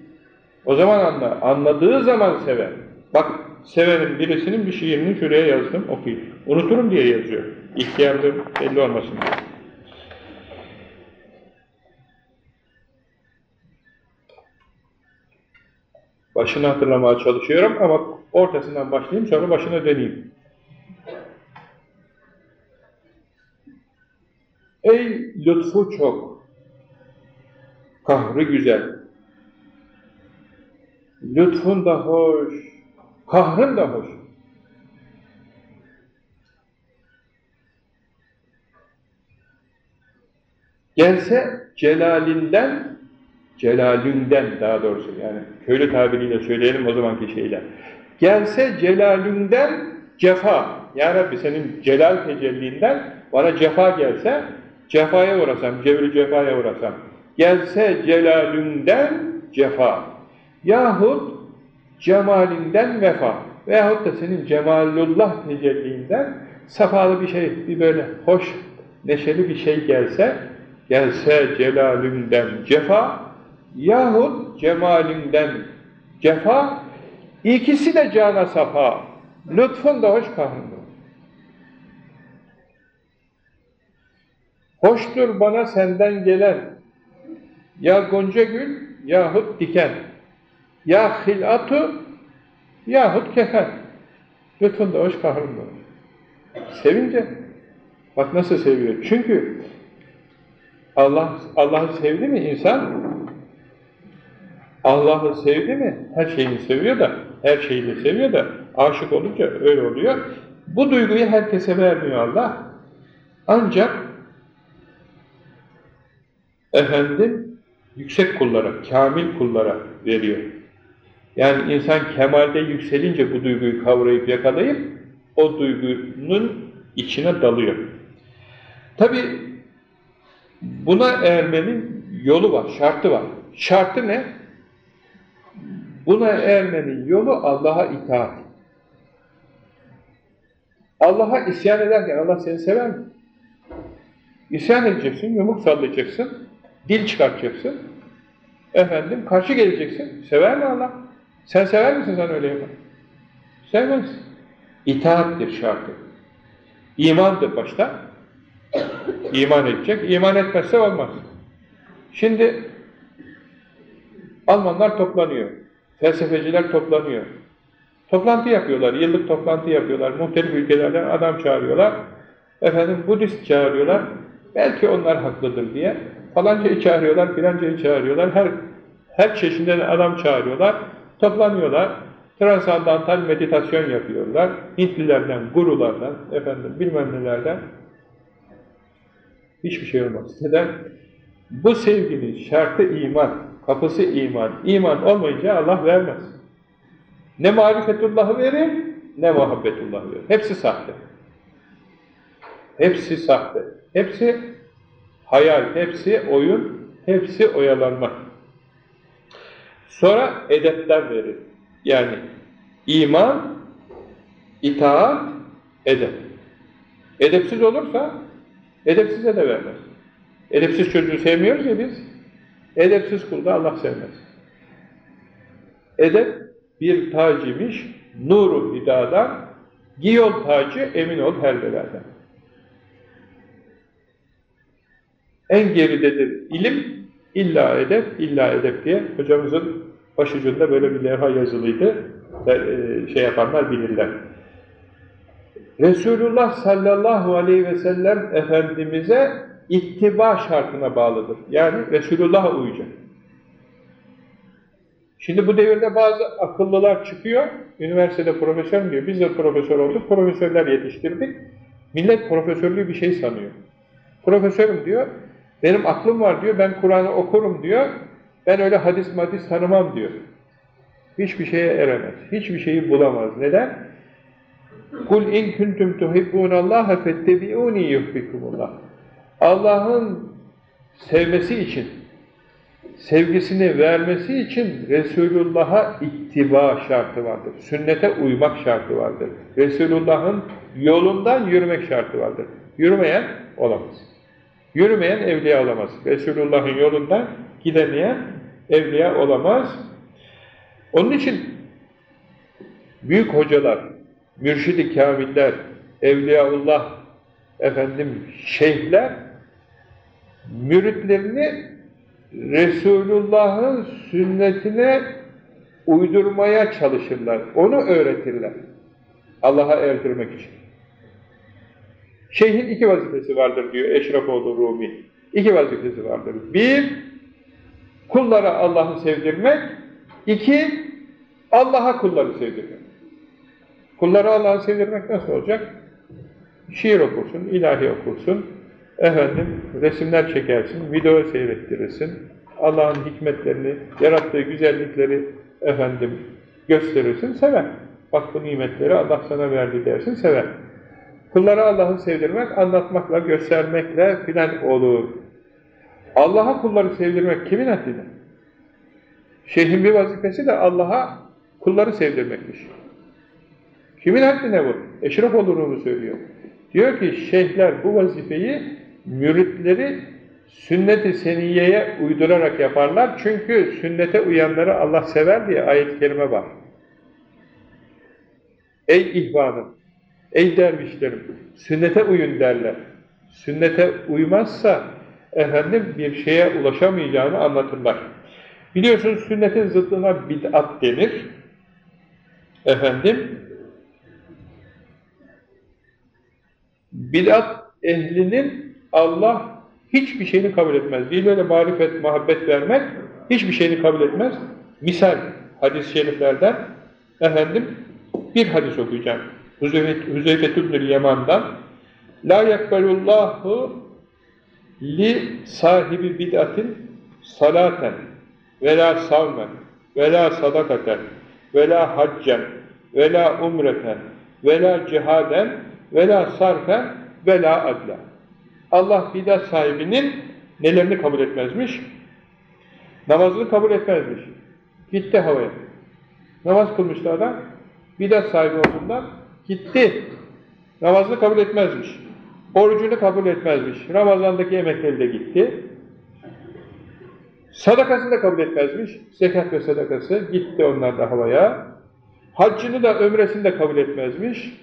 O zaman anla. Anladığı zaman sever. Bak severim birisinin bir şiirini şuraya yazdım okuyayım. Unuturum diye yazıyor. İhtiyarlığım belli olmasın diye. Başını hatırlamaya çalışıyorum ama ortasından başlayayım sonra başına döneyim. Ey lütfu çok, kahrı güzel, lütfun da hoş, kahrın da hoş. Gelse celalinden, celalünden daha doğrusu yani köylü tabiriyle söyleyelim o zamanki şeyle. Gelse celalünden cefa, Ya Rabbi senin celal tecellinden bana cefa gelse, cefaya uğrasam, cevri cefaya uğrasam. Gelse celalünden cefa. Yahut cemalinden vefa. Veyahut da senin cemalullah tecelliğinden safalı bir şey, bir böyle hoş, neşeli bir şey gelse, gelse celalünden cefa, yahut cemalinden cefa, ikisi de cana safa, lütfun da hoş, kahrın da Hoştur bana senden gelen, ya gonca gül yahut diken, ya hilatu yahut kefen. Lütfun da hoş, kahrın da hoş. Sevince, bak nasıl seviyor. Çünkü Allah Allah'ı sevdi mi insan? Allah'ı sevdi mi? Her şeyini seviyor da, her şeyini seviyor da, aşık olunca öyle oluyor. Bu duyguyu herkese vermiyor Allah. Ancak efendim yüksek kullara, kamil kullara veriyor. Yani insan kemalde yükselince bu duyguyu kavrayıp yakalayıp o duygunun içine dalıyor. Tabi buna ermenin yolu var, şartı var. Şartı ne? Buna ermenin yolu Allah'a itaat. Allah'a isyan ederken Allah seni sever mi? İsyan edeceksin, yumuk sallayacaksın, dil çıkartacaksın. Efendim, karşı geleceksin. Sever mi Allah? Sen sever misin sen öyle yapar? Sevmez. İtaattir şartı. İmandır başta. İman edecek. İman etmezse olmaz. Şimdi Almanlar toplanıyor. Felsefeciler toplanıyor. Toplantı yapıyorlar. Yıllık toplantı yapıyorlar. Muhtelif ülkelerden adam çağırıyorlar. Efendim Budist çağırıyorlar. Belki onlar haklıdır diye. Falancayı çağırıyorlar, filancayı çağırıyorlar. Her her çeşinden adam çağırıyorlar. Toplanıyorlar. Transandantal meditasyon yapıyorlar. Hintlilerden, gurulardan, efendim bilmem nelerden. Hiçbir şey olmaz. Neden? Bu sevginin şartı iman, kapısı iman. İman olmayınca Allah vermez. Ne marifetullahı verir, ne muhabbetullahı verir. Hepsi sahte. Hepsi sahte. Hepsi hayal, hepsi oyun, hepsi oyalanma. Sonra edepler verir. Yani iman, itaat, edep. Edepsiz olursa edepsize de vermez. Edepsiz çocuğu sevmiyoruz ya biz. Edepsiz kulda Allah sevmez. Edep bir tacimiş, nuru hidadan, giyol tacı, emin ol her beladan. En geridedir ilim, illa edep, illa edep diye hocamızın başucunda böyle bir levha yazılıydı. Şey yapanlar bilirler. Resulullah sallallahu aleyhi ve sellem Efendimiz'e ittiba şartına bağlıdır. Yani Resulullah'a uyacak. Şimdi bu devirde bazı akıllılar çıkıyor, üniversitede profesör diyor, biz de profesör olduk, profesörler yetiştirdik. Millet profesörlüğü bir şey sanıyor. Profesörüm diyor, benim aklım var diyor, ben Kur'an'ı okurum diyor, ben öyle hadis madis tanımam diyor. Hiçbir şeye eremez, hiçbir şeyi bulamaz. Neden? Kul in kuntum tuhibbunallaha fettebi'uni yuhbikumullah. Allah'ın sevmesi için, sevgisini vermesi için Resulullah'a ittiba şartı vardır. Sünnete uymak şartı vardır. Resulullah'ın yolundan yürümek şartı vardır. Yürümeyen olamaz. Yürümeyen evliya olamaz. Resulullah'ın yolundan gidemeyen evliya olamaz. Onun için büyük hocalar, mürşidi kamiller, evliyaullah, efendim şeyhler müritlerini Resulullah'ın sünnetine uydurmaya çalışırlar. Onu öğretirler. Allah'a erdirmek için. Şeyhin iki vazifesi vardır diyor Eşrefoğlu Rumi. İki vazifesi vardır. Bir, kullara Allah'ı sevdirmek. İki, Allah'a kulları sevdirmek. Kullara Allah'ı sevdirmek nasıl olacak? Şiir okursun, ilahi okursun, efendim resimler çekersin, video seyrettirirsin, Allah'ın hikmetlerini, yarattığı güzellikleri efendim gösterirsin, sever. Bak bu nimetleri Allah sana verdi dersin, sever. Kullara Allah'ı sevdirmek, anlatmakla, göstermekle filan olur. Allah'a kulları sevdirmek kimin haddine? Şeyhin bir vazifesi de Allah'a kulları sevdirmekmiş. Kimin haddine bu? Eşref olduğunu söylüyor. Diyor ki şeyhler bu vazifeyi müritleri sünnet-i seniyeye uydurarak yaparlar. Çünkü sünnete uyanları Allah sever diye ayet-i kerime var. Ey ihvanım, ey dervişlerim, sünnete uyun derler. Sünnete uymazsa efendim bir şeye ulaşamayacağını anlatırlar. Biliyorsunuz sünnetin zıddına bid'at denir. Efendim, bid'at ehlinin Allah hiçbir şeyini kabul etmez. Dillere marifet, muhabbet vermek hiçbir şeyini kabul etmez. Misal hadis-i şeriflerden efendim bir hadis okuyacağım. Hüzeyfet İbnül Yaman'dan La yakbalullahu li sahibi bid'atin salaten ve la savmen ve la sadakaten ve la haccen ve la umreten ve la cihaden ve la sarfen ve la adla. Allah bidat sahibinin nelerini kabul etmezmiş? Namazını kabul etmezmiş. Gitti havaya. Namaz kılmıştı adam. Bidat sahibi olduğundan gitti. Namazını kabul etmezmiş. Orucunu kabul etmezmiş. Ramazandaki emekleri de gitti. Sadakasını da kabul etmezmiş. Zekat ve sadakası gitti onlar da havaya. Haccını da ömresini de kabul etmezmiş.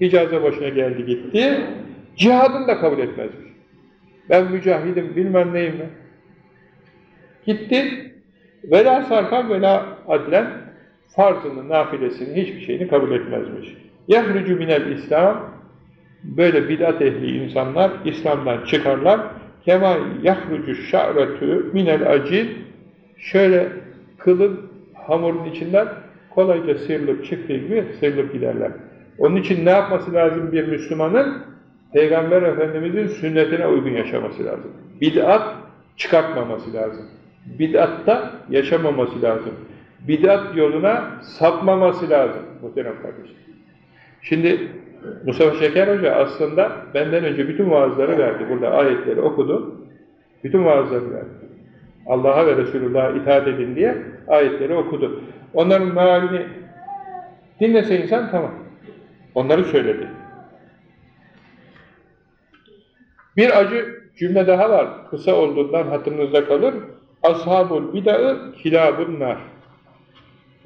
Hicaze başına geldi gitti. Cihadını da kabul etmezmiş. Ben mücahidim bilmem neyim ben. Gitti. Vela sarkan vela adlen farzını, nafilesini, hiçbir şeyini kabul etmezmiş. Yahrucu minel İslam böyle bidat ehli insanlar İslam'dan çıkarlar. Kema yahrucu şa'retü minel acil şöyle kılın hamurun içinden kolayca sıyrılıp çıktığı gibi sıyrılıp giderler. Onun için ne yapması lazım bir Müslümanın? Peygamber Efendimiz'in sünnetine uygun yaşaması lazım. Bid'at çıkartmaması lazım. Bid'atta yaşamaması lazım. Bid'at yoluna sapmaması lazım muhterem kardeşim. Şimdi Mustafa Şeker Hoca aslında benden önce bütün vaazları verdi. Burada ayetleri okudu. Bütün vaazları verdi. Allah'a ve Resulullah'a itaat edin diye ayetleri okudu. Onların mealini dinlese insan tamam. Onları söyledi. Bir acı cümle daha var. Kısa olduğundan hatırınızda kalır. Ashabul bid'ı kilabun nar.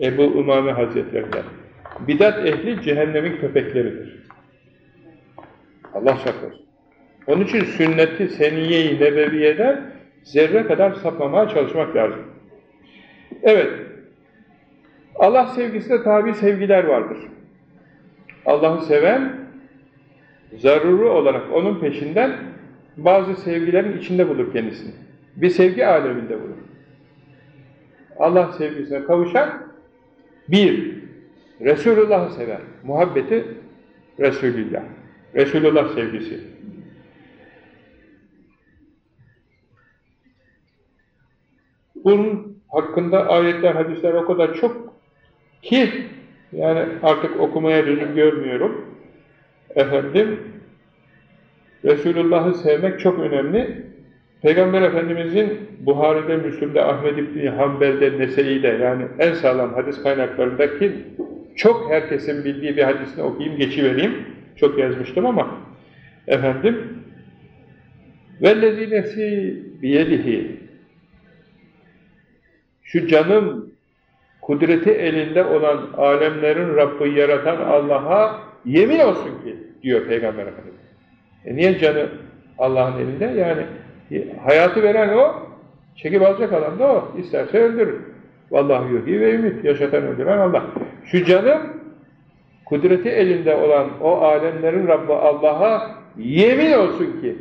Ebu Umame Hazretlerinden. Bidat ehli cehennemin köpekleridir. Allah saklasın. Onun için sünneti seniye-i nebeviyeden zerre kadar sapmamaya çalışmak lazım. Evet, Allah sevgisine tabi sevgiler vardır. Allah'ı seven, zaruri olarak onun peşinden bazı sevgilerin içinde bulur kendisini. Bir sevgi aleminde bulur. Allah sevgisine kavuşan, bir, Resulullah'ı sever. Muhabbeti Resulullah. Resulullah sevgisi. Bunun hakkında ayetler, hadisler o kadar çok ki yani artık okumaya lüzum görmüyorum. Efendim Resulullah'ı sevmek çok önemli. Peygamber Efendimizin Buhari'de, Müslüm'de, Ahmed İbni Hanbel'de, Nese'yle yani en sağlam hadis kaynaklarındaki çok herkesin bildiği bir hadisini okuyayım, geçivereyim. Çok yazmıştım ama efendim وَالَّذ۪ي نَفْسِي بِيَدِهِ şu canım kudreti elinde olan alemlerin Rabbi yaratan Allah'a yemin olsun ki diyor Peygamber Efendimiz. E niye canı Allah'ın elinde? Yani hayatı veren o, çekip alacak adam da o. İsterse öldürür. Vallahi yuhi ve ümit. Yaşatan öldüren Allah. Şu canım kudreti elinde olan o alemlerin Rabbi Allah'a yemin olsun ki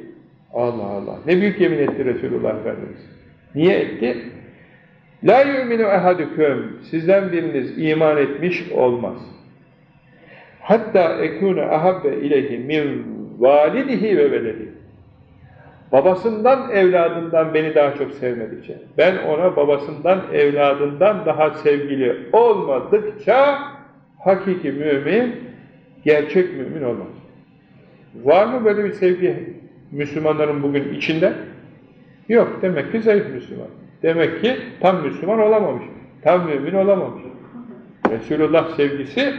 Allah Allah. Ne büyük yemin etti Resulullah Efendimiz. Niye etti? La yu'minu ehadüküm. Sizden biriniz iman etmiş olmaz. Hatta ekûne ahabbe ileyhi min validihi ve veledi. Babasından, evladından beni daha çok sevmedikçe, ben ona babasından, evladından daha sevgili olmadıkça hakiki mümin, gerçek mümin olmaz. Var mı böyle bir sevgi Müslümanların bugün içinde? Yok. Demek ki zayıf Müslüman. Demek ki tam Müslüman olamamış. Tam mümin olamamış. Resulullah sevgisi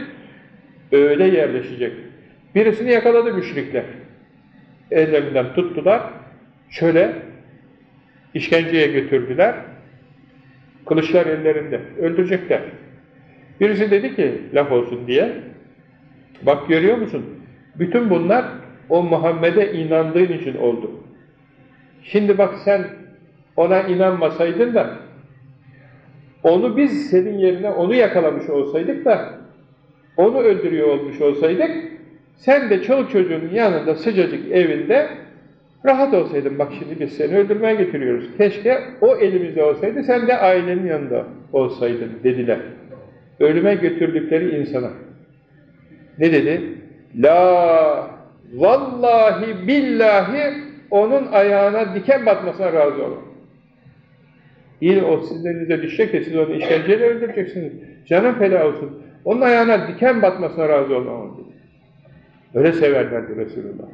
öyle yerleşecek. Birisini yakaladı müşrikler. Ellerinden tuttular. Şöyle işkenceye götürdüler. Kılıçlar ellerinde. Öldürecekler. Birisi dedi ki laf olsun diye bak görüyor musun? Bütün bunlar o Muhammed'e inandığın için oldu. Şimdi bak sen ona inanmasaydın da onu biz senin yerine onu yakalamış olsaydık da onu öldürüyor olmuş olsaydık sen de çoluk çocuğunun yanında sıcacık evinde rahat olsaydın. Bak şimdi biz seni öldürmeye getiriyoruz. Keşke o elimizde olsaydı sen de ailenin yanında olsaydın dediler. Ölüme götürdükleri insana. Ne dedi? La vallahi billahi onun ayağına diken batmasına razı olun. İyi o sizin elinize düşecek de siz onu işkenceyle öldüreceksiniz. Canım feda olsun. Onun ayağına diken batmasına razı dedi. Öyle severlerdi Resulullah.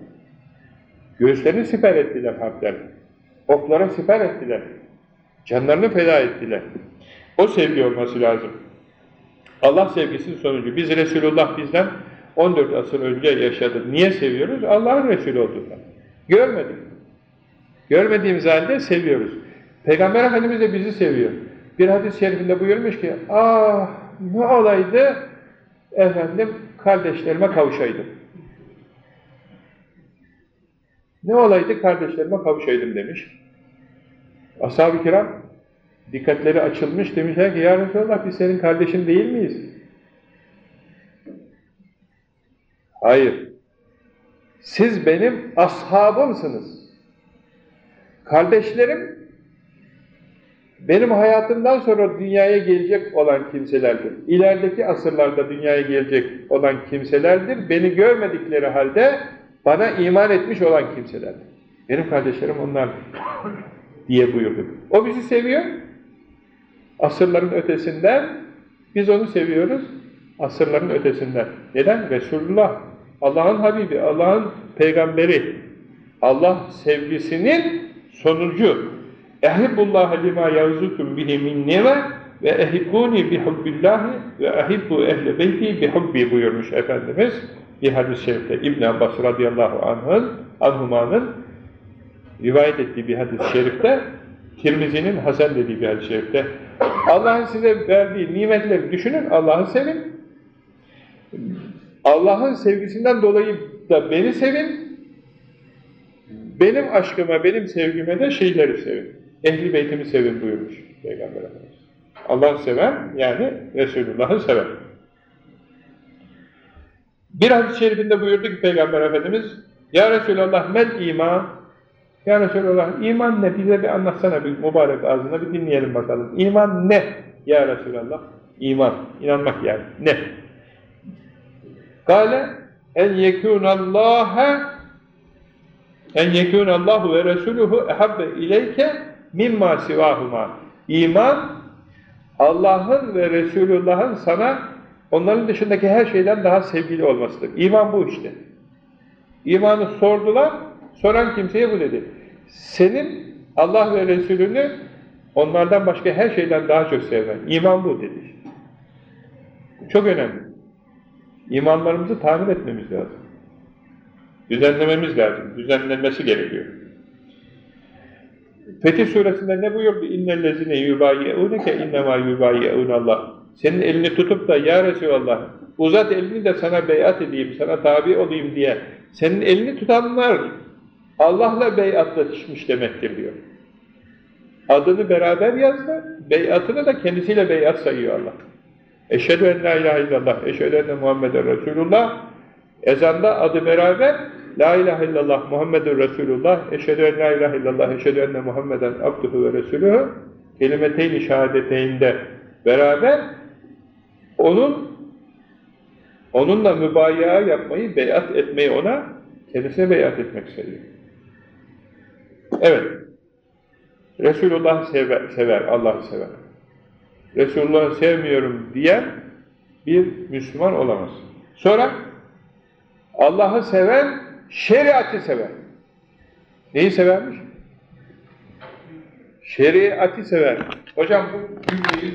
Göğüslerini siper ettiler harpler. Oklara siper ettiler. Canlarını feda ettiler. O sevgi olması lazım. Allah sevgisinin sonucu. Biz Resulullah bizden 14 asır önce yaşadı. Niye seviyoruz? Allah'ın Resulü olduğundan. Görmedik. Görmediğimiz halde seviyoruz. Peygamber Efendimiz de bizi seviyor. Bir hadis-i şerifinde buyurmuş ki, ah ne olaydı efendim kardeşlerime kavuşaydım. Ne olaydı kardeşlerime kavuşaydım demiş. Ashab-ı kiram dikkatleri açılmış demişler ki ya Resulallah biz senin kardeşin değil miyiz? Hayır. Siz benim ashabımsınız. Kardeşlerim benim hayatımdan sonra dünyaya gelecek olan kimselerdir. İlerideki asırlarda dünyaya gelecek olan kimselerdir. Beni görmedikleri halde bana iman etmiş olan kimselerdir. Benim kardeşlerim onlardır diye buyurdu. O bizi seviyor. Asırların ötesinden biz onu seviyoruz. Asırların ötesinden. Neden? Resulullah. Allah'ın Habibi, Allah'ın peygamberi. Allah sevgisinin sonucu. Ehibbullaha lima yavzukum bihi min nime ve ehibbuni bihubbillahi ve ehibbu ehle beyti bihubbi buyurmuş Efendimiz bir hadis-i şerifte İbn Abbas radıyallahu anh'ın anhumanın rivayet ettiği bir hadis-i şerifte Tirmizi'nin Hasan dediği bir hadis-i şerifte Allah'ın size verdiği nimetleri düşünün, Allah'ı sevin. Allah'ın sevgisinden dolayı da beni sevin. Benim aşkıma, benim sevgime de şeyleri sevin. Ehli beytimi sevin buyurmuş Peygamber Efendimiz. Allah'ı seven yani Resulullah'ı seven. Bir hadis-i şerifinde buyurdu ki Peygamber Efendimiz Ya Resulallah mel iman Ya Resulallah iman ne? Bize bir anlatsana bir mübarek ağzına bir dinleyelim bakalım. İman ne? Ya Resulallah iman, inanmak yani. Ne? Kale en yekûnallâhe en yekûnallâhu ve resuluhu ehabbe ileyke mimma sivahuma. İman Allah'ın ve Resulullah'ın sana onların dışındaki her şeyden daha sevgili olmasıdır. İman bu işte. İmanı sordular, soran kimseye bu dedi. Senin Allah ve Resulünü onlardan başka her şeyden daha çok sevmen. İman bu dedi. Çok önemli. İmanlarımızı tamir etmemiz lazım. Düzenlememiz lazım. Düzenlenmesi gerekiyor. Fetih suresinde ne buyurdu? İnnellezine yubayyeuneke innema yubayyeunallah. Senin elini tutup da ya Resulallah uzat elini de sana beyat edeyim, sana tabi olayım diye senin elini tutanlar Allah'la beyatlaşmış demektir diyor. Adını beraber yazdı, beyatını da kendisiyle beyat sayıyor Allah. Eşhedü en la ilahe illallah, eşhedü enne Muhammeden Resulullah. Ezanda adı beraber, la ilahe illallah Muhammeden Resulullah, eşhedü en la ilahe illallah, eşhedü enne Muhammeden abduhu ve resulühü. Kelimeteyn-i beraber onun onunla mübayağa yapmayı, beyat etmeyi ona, kendisine beyat etmek sayıyor. Evet. Resulullah sever, sever Allah'ı sever. Resulullah'ı sevmiyorum diyen bir Müslüman olamaz. Sonra Allah'ı seven, şeriatı sever. Neyi severmiş? Şeriatı sever. Hocam bu cümleyi